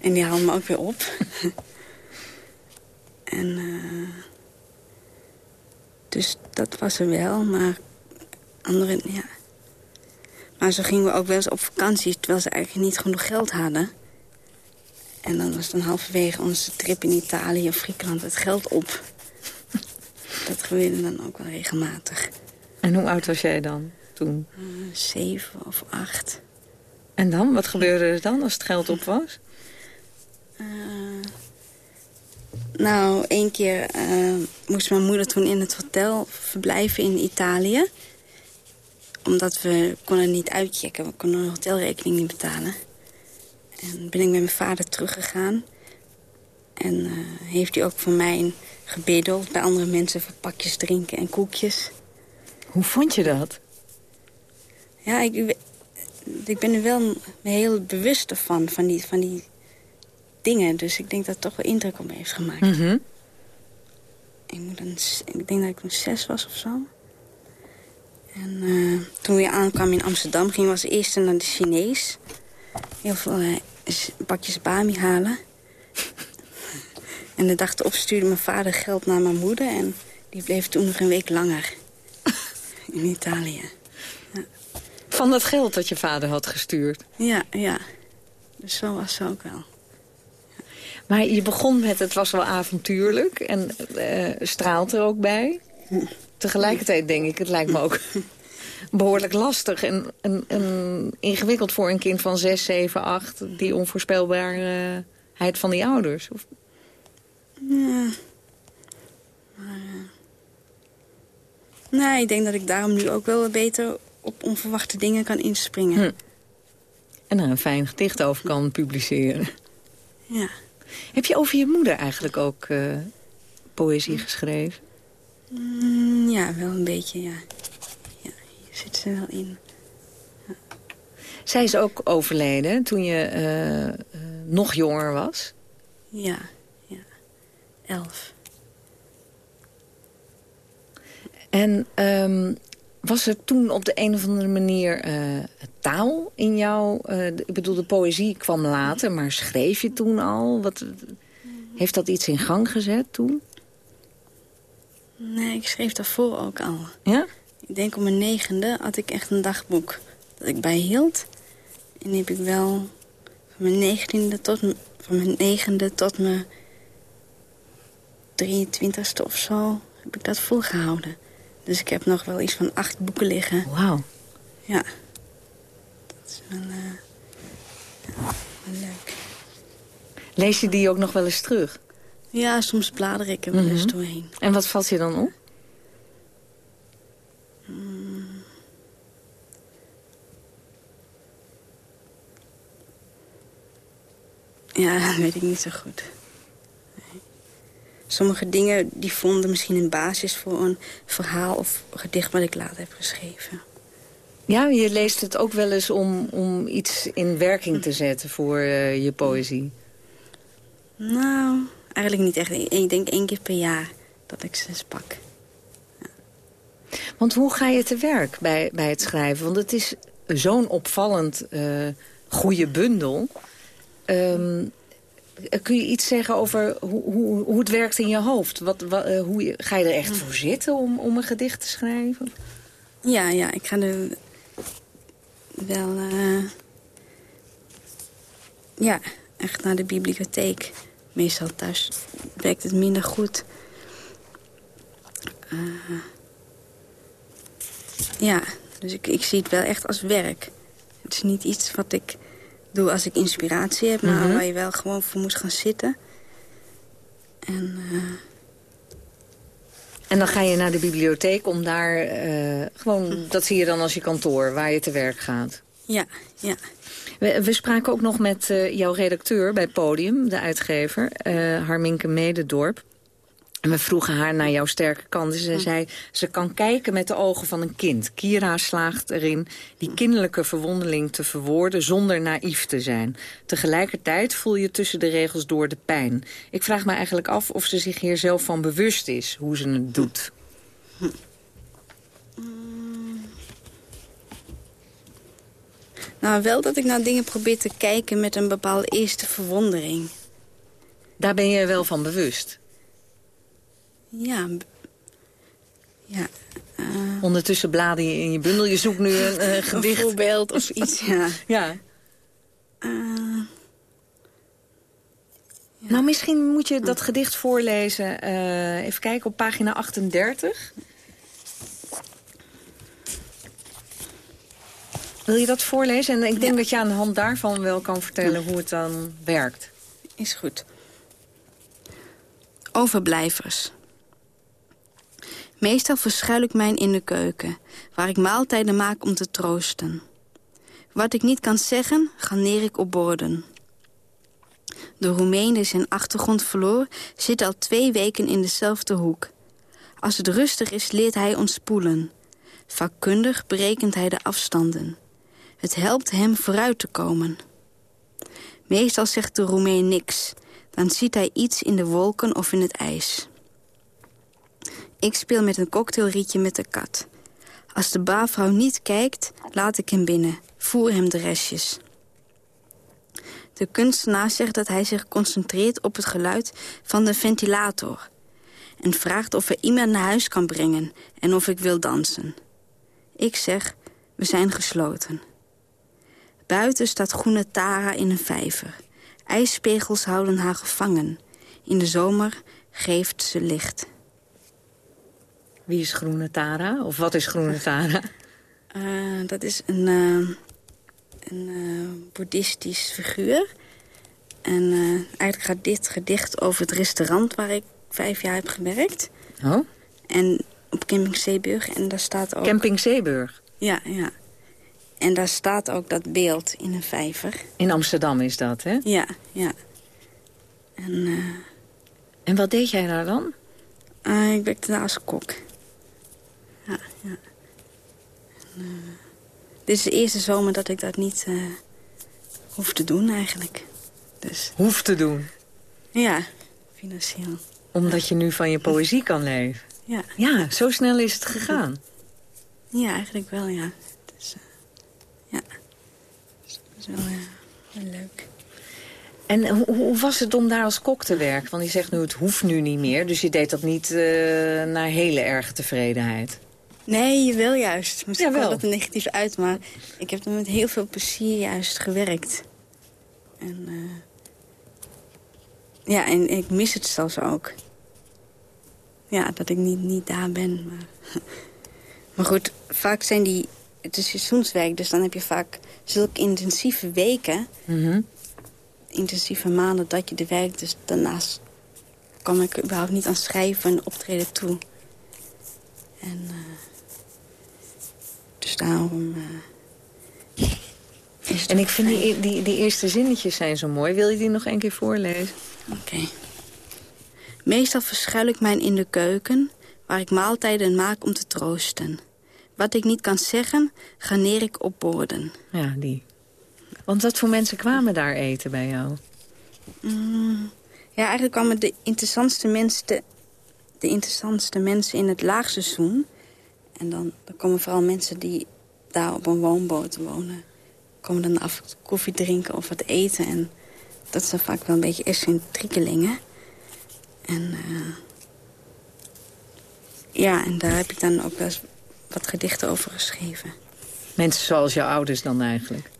En die haalde me ook weer op. en... Uh... Dus dat was er wel, maar... Anderen, ja... Maar zo gingen we ook wel eens op vakantie... terwijl ze eigenlijk niet genoeg geld hadden. En dan was dan halverwege onze trip in Italië of Griekenland het geld op. Dat gebeurde dan ook wel regelmatig. En hoe oud was jij dan toen? Uh, zeven of acht. En dan? Wat gebeurde er dan als het geld op was? Uh, nou, één keer uh, moest mijn moeder toen in het hotel verblijven in Italië. Omdat we konden niet uitchecken. We konden een hotelrekening niet betalen. En ben ik met mijn vader teruggegaan. En heeft hij ook voor mij gebedeld bij andere mensen voor pakjes drinken en koekjes. Hoe vond je dat? Ja, ik, ik ben er wel heel bewust van, van die, van die dingen. Dus ik denk dat het toch wel indruk op me heeft gemaakt. Mm -hmm. ik, moet een, ik denk dat ik een zes was of zo. En uh, toen we aankwamen in Amsterdam, gingen we als eerste naar de Chinees. Heel veel uh, pakjes bami halen. En de dag erop stuurde mijn vader geld naar mijn moeder. En die bleef toen nog een week langer in Italië. Ja. Van dat geld dat je vader had gestuurd? Ja, ja. Dus zo was ze ook wel. Maar je begon met, het was wel avontuurlijk en uh, straalt er ook bij. Tegelijkertijd denk ik, het lijkt me ook behoorlijk lastig en, en, en, ingewikkeld voor een kind van 6, 7, 8... die onvoorspelbaarheid van die ouders. Of... Ja. Maar, uh... Nee, ik denk dat ik daarom nu ook wel beter op onverwachte dingen kan inspringen. Hm. En er een fijn gedicht over kan publiceren. Ja. Heb je over je moeder eigenlijk ook uh, poëzie geschreven? Mm, ja, wel een beetje, ja. ja. Hier zit ze wel in. Ja. Zij is ook overleden toen je uh, uh, nog jonger was? Ja. Elf. En um, was er toen op de een of andere manier uh, taal in jou? Uh, ik bedoel, de poëzie kwam later, maar schreef je toen al? Wat, heeft dat iets in gang gezet toen? Nee, ik schreef daarvoor ook al. Ja? Ik denk om mijn negende had ik echt een dagboek dat ik bijhield. En die heb ik wel van mijn negende tot, van mijn negende tot mijn 23ste of zo heb ik dat volgehouden. Dus ik heb nog wel iets van acht boeken liggen. Wauw. Ja. Dat is wel, uh, wel leuk. Lees je die ook nog wel eens terug? Ja, soms blader ik er wel eens Mhm. doorheen. En wat valt je dan op? Hmm. Ja, dat weet ik niet zo goed. Sommige dingen die vonden misschien een basis voor een verhaal of gedicht wat ik later heb geschreven. Ja, je leest het ook wel eens om, om iets in werking te zetten voor eh, je poëzie. Nou, eigenlijk niet echt. Ik denk één keer per jaar dat ik ze pak. Want hoe ga je te werk bij, bij het schrijven? Want het is zo'n opvallend eh goede bundel. Ehm, kun je iets zeggen over hoe, hoe, hoe het werkt in je hoofd? Wat, wat, eh, hoe je, ga je er echt voor zitten om, om een gedicht te schrijven? Ja, ja, ik ga er wel... eh, ja, echt naar de bibliotheek. meestal thuis werkt het minder goed. Uh, ja, dus ik, ik zie het wel echt als werk. Het is niet iets wat ik doe als ik inspiratie heb... maar Mhm. waar je wel gewoon voor moest gaan zitten. En... eh, En dan ga je naar de bibliotheek om daar eh, gewoon... Dat zie je dan als je kantoor, waar je te werk gaat. Ja, ja. We, we spraken ook nog met eh, jouw redacteur bij Podium, de uitgever, Harminke Mededorp. En we vroegen haar naar jouw sterke kanten. Ze zei, ze kan kijken met de ogen van een kind. Kira slaagt erin die kinderlijke verwondeling te verwoorden zonder naïef te zijn. Tegelijkertijd voel je tussen de regels door de pijn. Ik vraag me eigenlijk af of ze zich hier zelf van bewust is, hoe ze het doet. Nou, wel dat ik naar dingen probeer te kijken met een bepaalde eerste verwondering. Daar ben je wel van bewust? Ja. Ja. eh, Ondertussen blader je in je bundel, je zoekt nu een gedicht. Een voorbeeld of iets, ja. ja. Eh, Nou, misschien moet je dat gedicht voorlezen. Even kijken, op pagina 38. Wil je dat voorlezen? En ik denk dat je aan de hand daarvan wel kan vertellen hoe het dan werkt. Is goed. Overblijvers. Meestal verschuil ik mij in de keuken, waar ik maaltijden maak om te troosten. Wat ik niet kan zeggen, garneer ik op borden. De Roemeen die zijn achtergrond verloor, zit al twee weken in dezelfde hoek. Als het rustig is, leert hij ontspoelen. Vakkundig berekent hij de afstanden. Het helpt hem vooruit te komen. Meestal zegt de Roemeen niks. Dan ziet hij iets in de wolken of in het ijs. Ik speel met een cocktailrietje met de kat. Als de baarvrouw niet kijkt, laat ik hem binnen. Voer hem de restjes. De kunstenaar zegt dat hij zich concentreert op het geluid van de ventilator. En vraagt of er iemand naar huis kan brengen en of ik wil dansen. Ik zeg, we zijn gesloten. Buiten staat groene Tara in een vijver. IJspegels houden haar gevangen. In de zomer geeft ze licht. Wie is Groene Tara? Of wat is Groene Tara? Eh, dat is een, eh, een eh, boeddhistisch figuur. En eigenlijk gaat dit gedicht over het restaurant waar ik vijf jaar heb gewerkt. Oh? En op Camping Zeeburg. En daar staat ook... Camping Zeeburg? Ja, ja. En daar staat ook dat beeld in een vijver. In Amsterdam is dat, hè? Ja, ja. En, En wat deed jij daar dan? ik werkte daar als kok. Ja, ja. En, eh, dit is de eerste zomer dat ik dat niet eh, hoef te doen eigenlijk. Dus Hoeft te doen. ja, financieel. Omdat je nu van je poëzie kan leven. Ja, Ja, zo snel is het gegaan. ja eigenlijk wel, ja. Dus, eh, ja. Dus dat is wel, wel leuk. En hoe, hoe was het om daar als kok te werken? Want je zegt nu, het hoeft nu niet meer. Dus je deed dat niet naar hele erge tevredenheid. Nee, je wil juist. Misschien kwam dat er negatief uit, maar ik heb er met heel veel plezier juist gewerkt. En, eh, ja, en ik mis het zelfs ook. Ja, dat ik niet, niet daar ben. Maar, maar goed, vaak zijn die... Het is seizoenswerk, dus dan heb je vaak zulke intensieve weken... Mhm. intensieve maanden dat je er werkt. Dus daarnaast kwam ik überhaupt niet aan schrijven en optreden toe. En eh, dus daarom... eh, is En ik vind die, die, die eerste zinnetjes zijn zo mooi. Wil je die nog een keer voorlezen? Oké. Meestal verschuil ik mij in de keuken... waar ik maaltijden maak om te troosten. Wat ik niet kan zeggen, garneer ik op borden. Ja, die. Want wat voor mensen kwamen daar eten bij jou? Mm, ja, eigenlijk kwamen de interessantste mensen... De, interessantste mensen in het laagseizoen. En dan, dan komen vooral mensen die daar op een woonboot wonen. Komen dan af koffie drinken of wat eten. En dat zijn vaak wel een beetje excentriekelingen. En eh, ja, en daar heb ik dan ook wel eens wat gedichten over geschreven. Mensen zoals jouw ouders dan eigenlijk.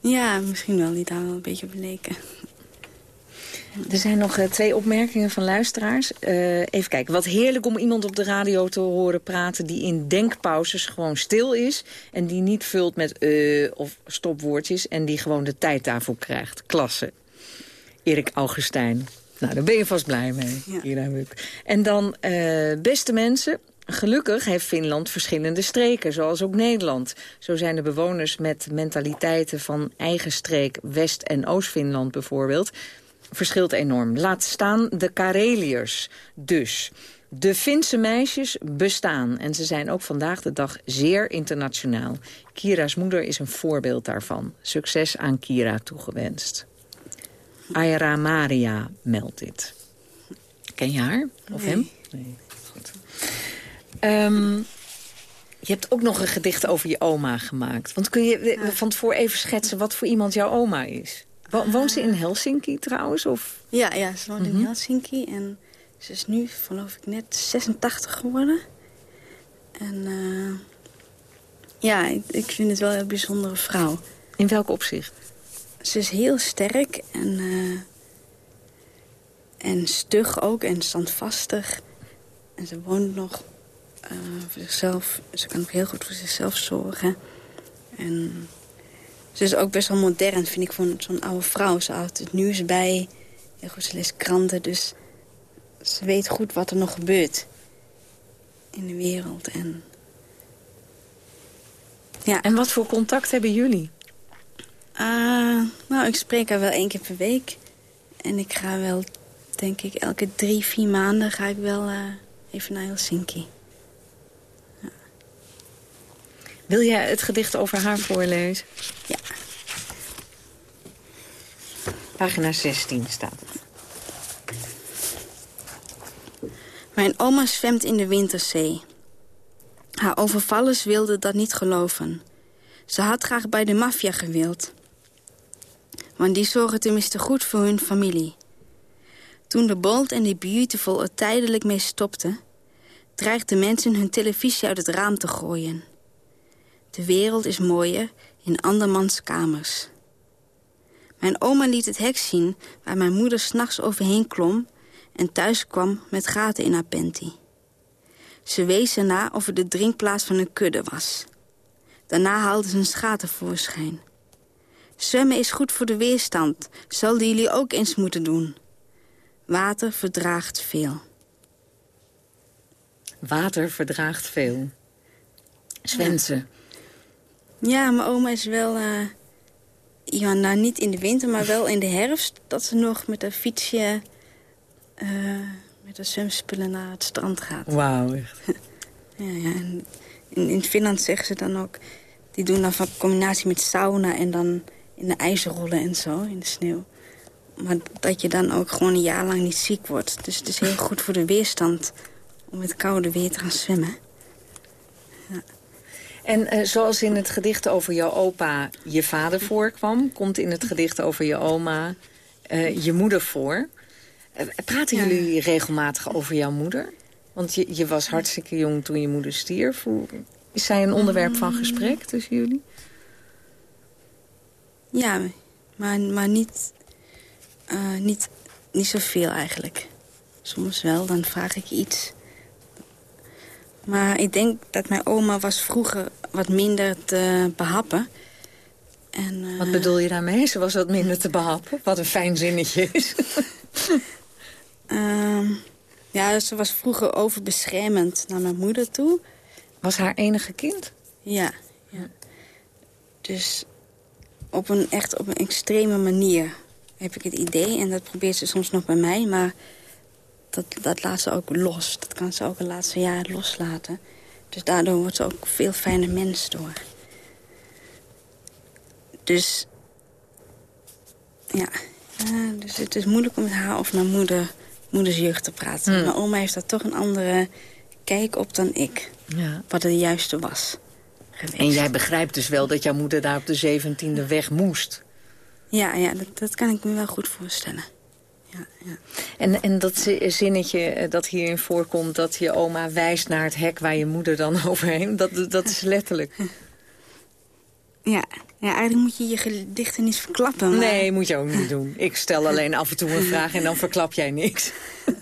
Ja, misschien wel, die daar wel een beetje op leken. Er zijn nog uh, twee opmerkingen van luisteraars. Uh, even kijken. Wat heerlijk om iemand op de radio te horen praten... die in denkpauzes gewoon stil is... en die niet vult met uh of stopwoordjes... en die gewoon de tijd daarvoor krijgt. Klasse. Erik Augustijn. Nou, daar ben je vast blij mee, ja. En dan, beste mensen... Gelukkig heeft Finland verschillende streken, zoals ook Nederland. Zo zijn de bewoners met mentaliteiten van eigen streek West- en Oost-Finland bijvoorbeeld verschilt enorm. Laat staan de Kareliërs dus. De Finse meisjes bestaan en ze zijn ook vandaag de dag zeer internationaal. Kira's moeder is een voorbeeld daarvan. Succes aan Kira toegewenst. Aira Maria meldt dit. Ken je haar? Of hem? Nee. Goed. Um, je hebt ook nog een gedicht over je oma gemaakt. Want kun je van tevoren even schetsen wat voor iemand jouw oma is? Woont ze in Helsinki trouwens? Of? Ja, ja, ze woont in mhm. Helsinki. En ze is nu, geloof ik, net 86 geworden. En uh, ja, ik, ik, vind het wel een bijzondere vrouw. In welk opzicht? Ze is heel sterk en, uh, en stug ook en standvastig. En ze woont nog uh, voor zichzelf. Ze kan ook heel goed voor zichzelf zorgen. En ze is ook best wel modern, vind ik, voor zo'n oude vrouw. Ze houdt het nieuws bij. Heel goed, ze leest kranten, dus ze weet goed wat er nog gebeurt in de wereld. En, ja. en wat voor contact hebben jullie? Uh, nou, ik spreek haar wel één keer per week. En ik ga wel, denk ik, elke drie, vier maanden ga ik wel uh, even naar Helsinki. Wil jij het gedicht over haar voorlezen? Ja. Pagina 16 staat Mijn oma zwemt in de Winterzee. Haar overvallers wilden dat niet geloven. Ze had graag bij de maffia gewild. Want die zorgen tenminste goed voor hun familie. Toen de Bold en de Beautiful er tijdelijk mee stopten... dreigden mensen hun televisie uit het raam te gooien. De wereld is mooier in andermans kamers. Mijn oma liet het hek zien waar mijn moeder s'nachts overheen klom... en thuis kwam met gaten in haar panty. Ze wees erna of het de drinkplaats van een kudde was. Daarna haalde ze een schaat tevoorschijn. Zwemmen is goed voor de weerstand. Zouden jullie ook eens moeten doen. Water verdraagt veel. Water verdraagt veel. Zwensen. Ja, mijn oma is wel... Uh, ja, nou, niet in de winter, maar wel in de herfst... dat ze nog met een fietsje... Uh, met de zwemspullen naar het strand gaat. Wauw, echt. ja, ja. in, in Finland zeggen ze dan ook... die doen dan van combinatie met sauna en dan in de ijzerrollen en zo, in de sneeuw. Maar dat je dan ook gewoon een jaar lang niet ziek wordt. Dus het is heel goed voor de weerstand om met koude weer te gaan zwemmen. En uh, zoals in het gedicht over jouw opa je vader voorkwam... komt in het gedicht over je oma uh, je moeder voor. Uh, praten jullie regelmatig over jouw moeder? Want je, je was hartstikke jong toen je moeder stierf. Hoe, is zij een onderwerp van gesprek tussen jullie? Ja, maar, maar niet, niet, niet zoveel eigenlijk. Soms wel, dan vraag ik iets... Maar ik denk dat mijn oma was vroeger wat minder te behappen. En, uh... Wat bedoel je daarmee? Ze was wat minder te behappen? Wat een fijn zinnetje is. uh, ja, ze was vroeger overbeschermend naar mijn moeder toe. Was haar enige kind? Ja. ja. Dus op een echt op een extreme manier heb ik het idee. En dat probeert ze soms nog bij mij, maar dat, dat laat ze ook los. Dat kan ze ook de laatste jaren loslaten. Dus daardoor wordt ze ook veel fijner mens door. Dus... Ja, ja dus het is moeilijk om met haar of mijn moeder, moeders jeugd te praten. Hmm. Mijn oma heeft daar toch een andere kijk op dan ik. Ja. Wat het juiste was. Geweest. En jij begrijpt dus wel dat jouw moeder daar op de 17e weg moest? Ja, ja dat, dat kan ik me wel goed voorstellen ja, ja. En, en dat zinnetje eh, dat hierin voorkomt... dat je oma wijst naar het hek waar je moeder dan overheen... dat, dat is letterlijk. Ja, Ja, eigenlijk moet je je gedichten niet verklappen. Maar... Nee, moet je ook niet doen. Ik stel alleen af en toe een vraag en dan verklap jij niks.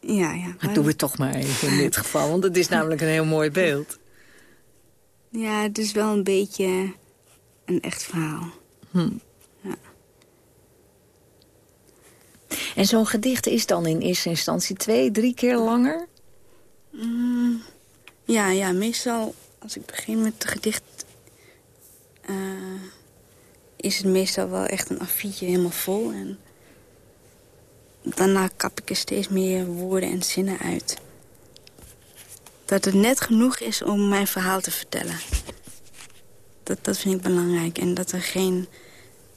ja, ja. Maar doe het toch maar even in dit geval, want het is namelijk een heel mooi beeld. Ja, het is wel een beetje een echt verhaal. Hm. Ja. En zo'n gedicht is dan in eerste instantie twee, drie keer langer? Mm, ja, ja, meestal als ik begin met het gedicht... Uh, is het meestal wel echt een affietje helemaal vol. En daarna kap ik er steeds meer woorden en zinnen uit. Dat het net genoeg is om mijn verhaal te vertellen. Dat, dat vind ik belangrijk. En dat er geen,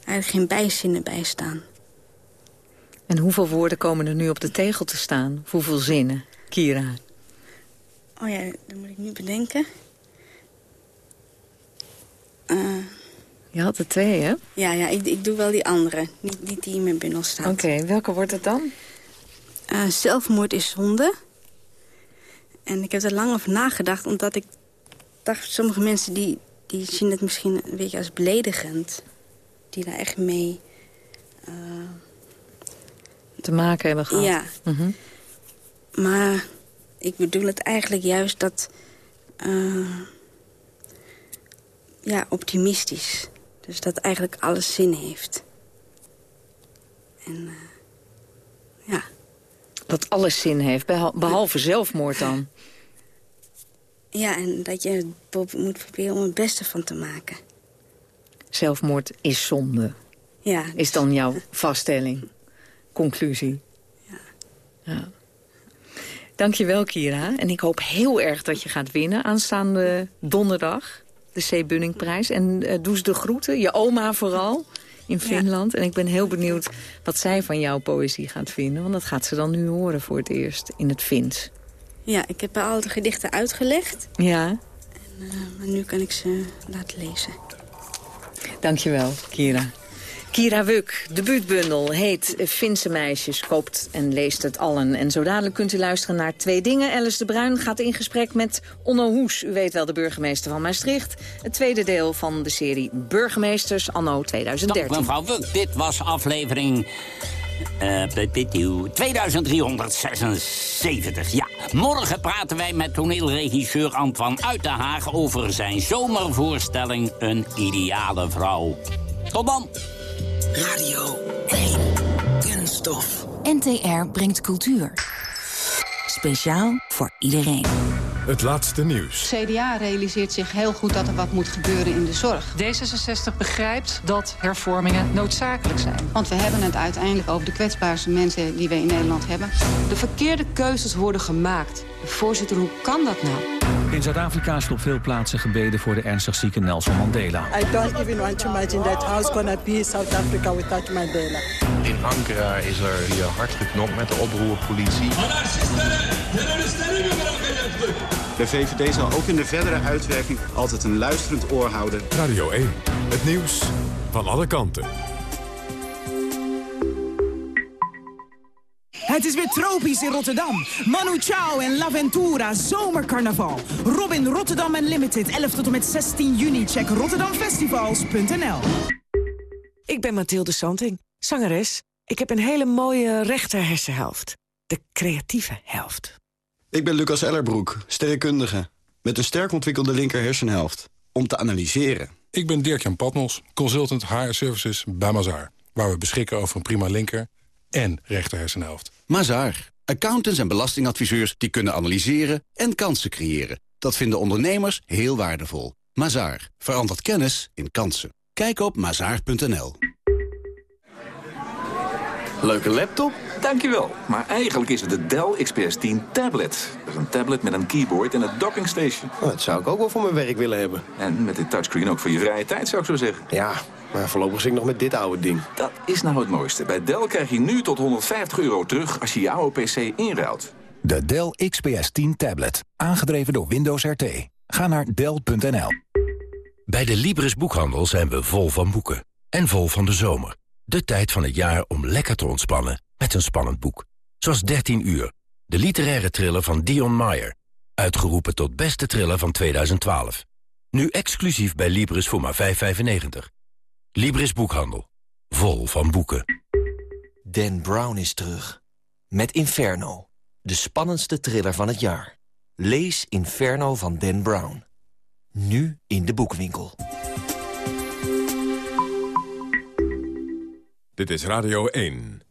eigenlijk geen bijzinnen bij staan. En hoeveel woorden komen er nu op de tegel te staan? Hoeveel zinnen, Kira? Oh ja, dat moet ik nu bedenken. Uh, je had er twee, hè? Ja, ja ik, ik doe wel die andere. Niet, niet die in mijn bundel staat. Oké, okay, welke wordt het dan? Uh, zelfmoord is zonde. En ik heb er lang over nagedacht, omdat ik dacht... sommige mensen die, die zien het misschien een beetje als beledigend. Die daar echt mee... Uh, te maken hebben gehad. Ja. Mm -hmm. Maar ik bedoel het eigenlijk juist dat... Uh, ja, optimistisch. Dus dat eigenlijk alles zin heeft. En uh, ja. Dat alles zin heeft, behalve zelfmoord dan? Ja, en dat je moet proberen om het beste van te maken. Zelfmoord is zonde. Ja. Is dan jouw vaststelling, conclusie. Ja. ja. Dankjewel, Kira. En ik hoop heel erg dat je gaat winnen aanstaande donderdag. De C. Bunningprijs. En uh, doe ze de groeten, je oma vooral, in Finland. Ja. En ik ben heel benieuwd wat zij van jouw poëzie gaat vinden. Want dat gaat ze dan nu horen voor het eerst in het Fins. Ja, ik heb al de gedichten uitgelegd. Ja. En, uh, maar nu kan ik ze laten lezen. Dankjewel, Kira. Kira Wuk, debuutbundel, heet Finse meisjes, koopt en leest het allen. En zo dadelijk kunt u luisteren naar twee dingen. Alice de Bruin gaat in gesprek met Onno Hoes, u weet wel de burgemeester van Maastricht. Het tweede deel van de serie Burgemeesters anno 2013. Dank mevrouw Wuk, dit was aflevering... Uh, 2376, ja. Morgen praten wij met toneelregisseur Antoine Uitenhaag... over zijn zomervoorstelling Een Ideale Vrouw. Tot dan! Radio 1. Kunststof. NTR brengt cultuur. Speciaal voor iedereen. Het laatste nieuws. CDA realiseert zich heel goed dat er wat moet gebeuren in de zorg. D66 begrijpt dat hervormingen noodzakelijk zijn. Want we hebben het uiteindelijk over de kwetsbaarste mensen die we in Nederland hebben. De verkeerde keuzes worden gemaakt. Voorzitter, hoe kan dat nou? In Zuid-Afrika is op veel plaatsen gebeden voor de ernstig zieke Nelson Mandela. I don't even want to imagine that how's gonna be South Africa without Mandela. In Ankara is er hier hard geknopt met de oproerpolitie. De VVD zal ook in de verdere uitwerking altijd een luisterend oor houden. Radio 1, het nieuws van alle kanten. Het is weer tropisch in Rotterdam. Manu Chao en L'Aventura Zomercarnaval. Robin Rotterdam Unlimited, 11 tot en met 16 juni. Check rotterdamfestivals.nl Ik ben Mathilde Santing, zangeres. Ik heb een hele mooie rechter hersenhelft. De creatieve helft. Ik ben Lucas Ellerbroek, sterrenkundige. Met een sterk ontwikkelde linker hersenhelft. Om te analyseren. Ik ben Dirk-Jan Patmos, consultant HR Services bij Mazaar. Waar we beschikken over een prima linker en rechter hersenhelft. Mazaar. Accountants en belastingadviseurs die kunnen analyseren en kansen creëren. Dat vinden ondernemers heel waardevol. Mazaar. Verandert kennis in kansen. Kijk op mazaar.nl. Leuke laptop? Dankjewel. Maar eigenlijk is het de Dell XPS 10 tablet. Dat is een tablet met een keyboard en een docking station. Oh, dat zou ik ook wel voor mijn werk willen hebben. En met dit touchscreen ook voor je vrije tijd, zou ik zo zeggen. Ja, maar voorlopig zit ik nog met dit oude ding. Dat is nou het mooiste. Bij Dell krijg je nu tot 150 euro terug als je je oude PC inruilt. De Dell XPS 10 tablet. Aangedreven door Windows RT. Ga naar Dell.nl. Bij de Libris Boekhandel zijn we vol van boeken. En vol van de zomer. De tijd van het jaar om lekker te ontspannen met een spannend boek. Zoals 13 uur. De literaire thriller van Dion Meyer. Uitgeroepen tot beste thriller van 2012. Nu exclusief bij Libris voor maar 5,95. Libris Boekhandel. Vol van boeken. Dan Brown is terug. Met Inferno. De spannendste thriller van het jaar. Lees Inferno van Dan Brown. Nu in de boekwinkel. Dit is Radio 1.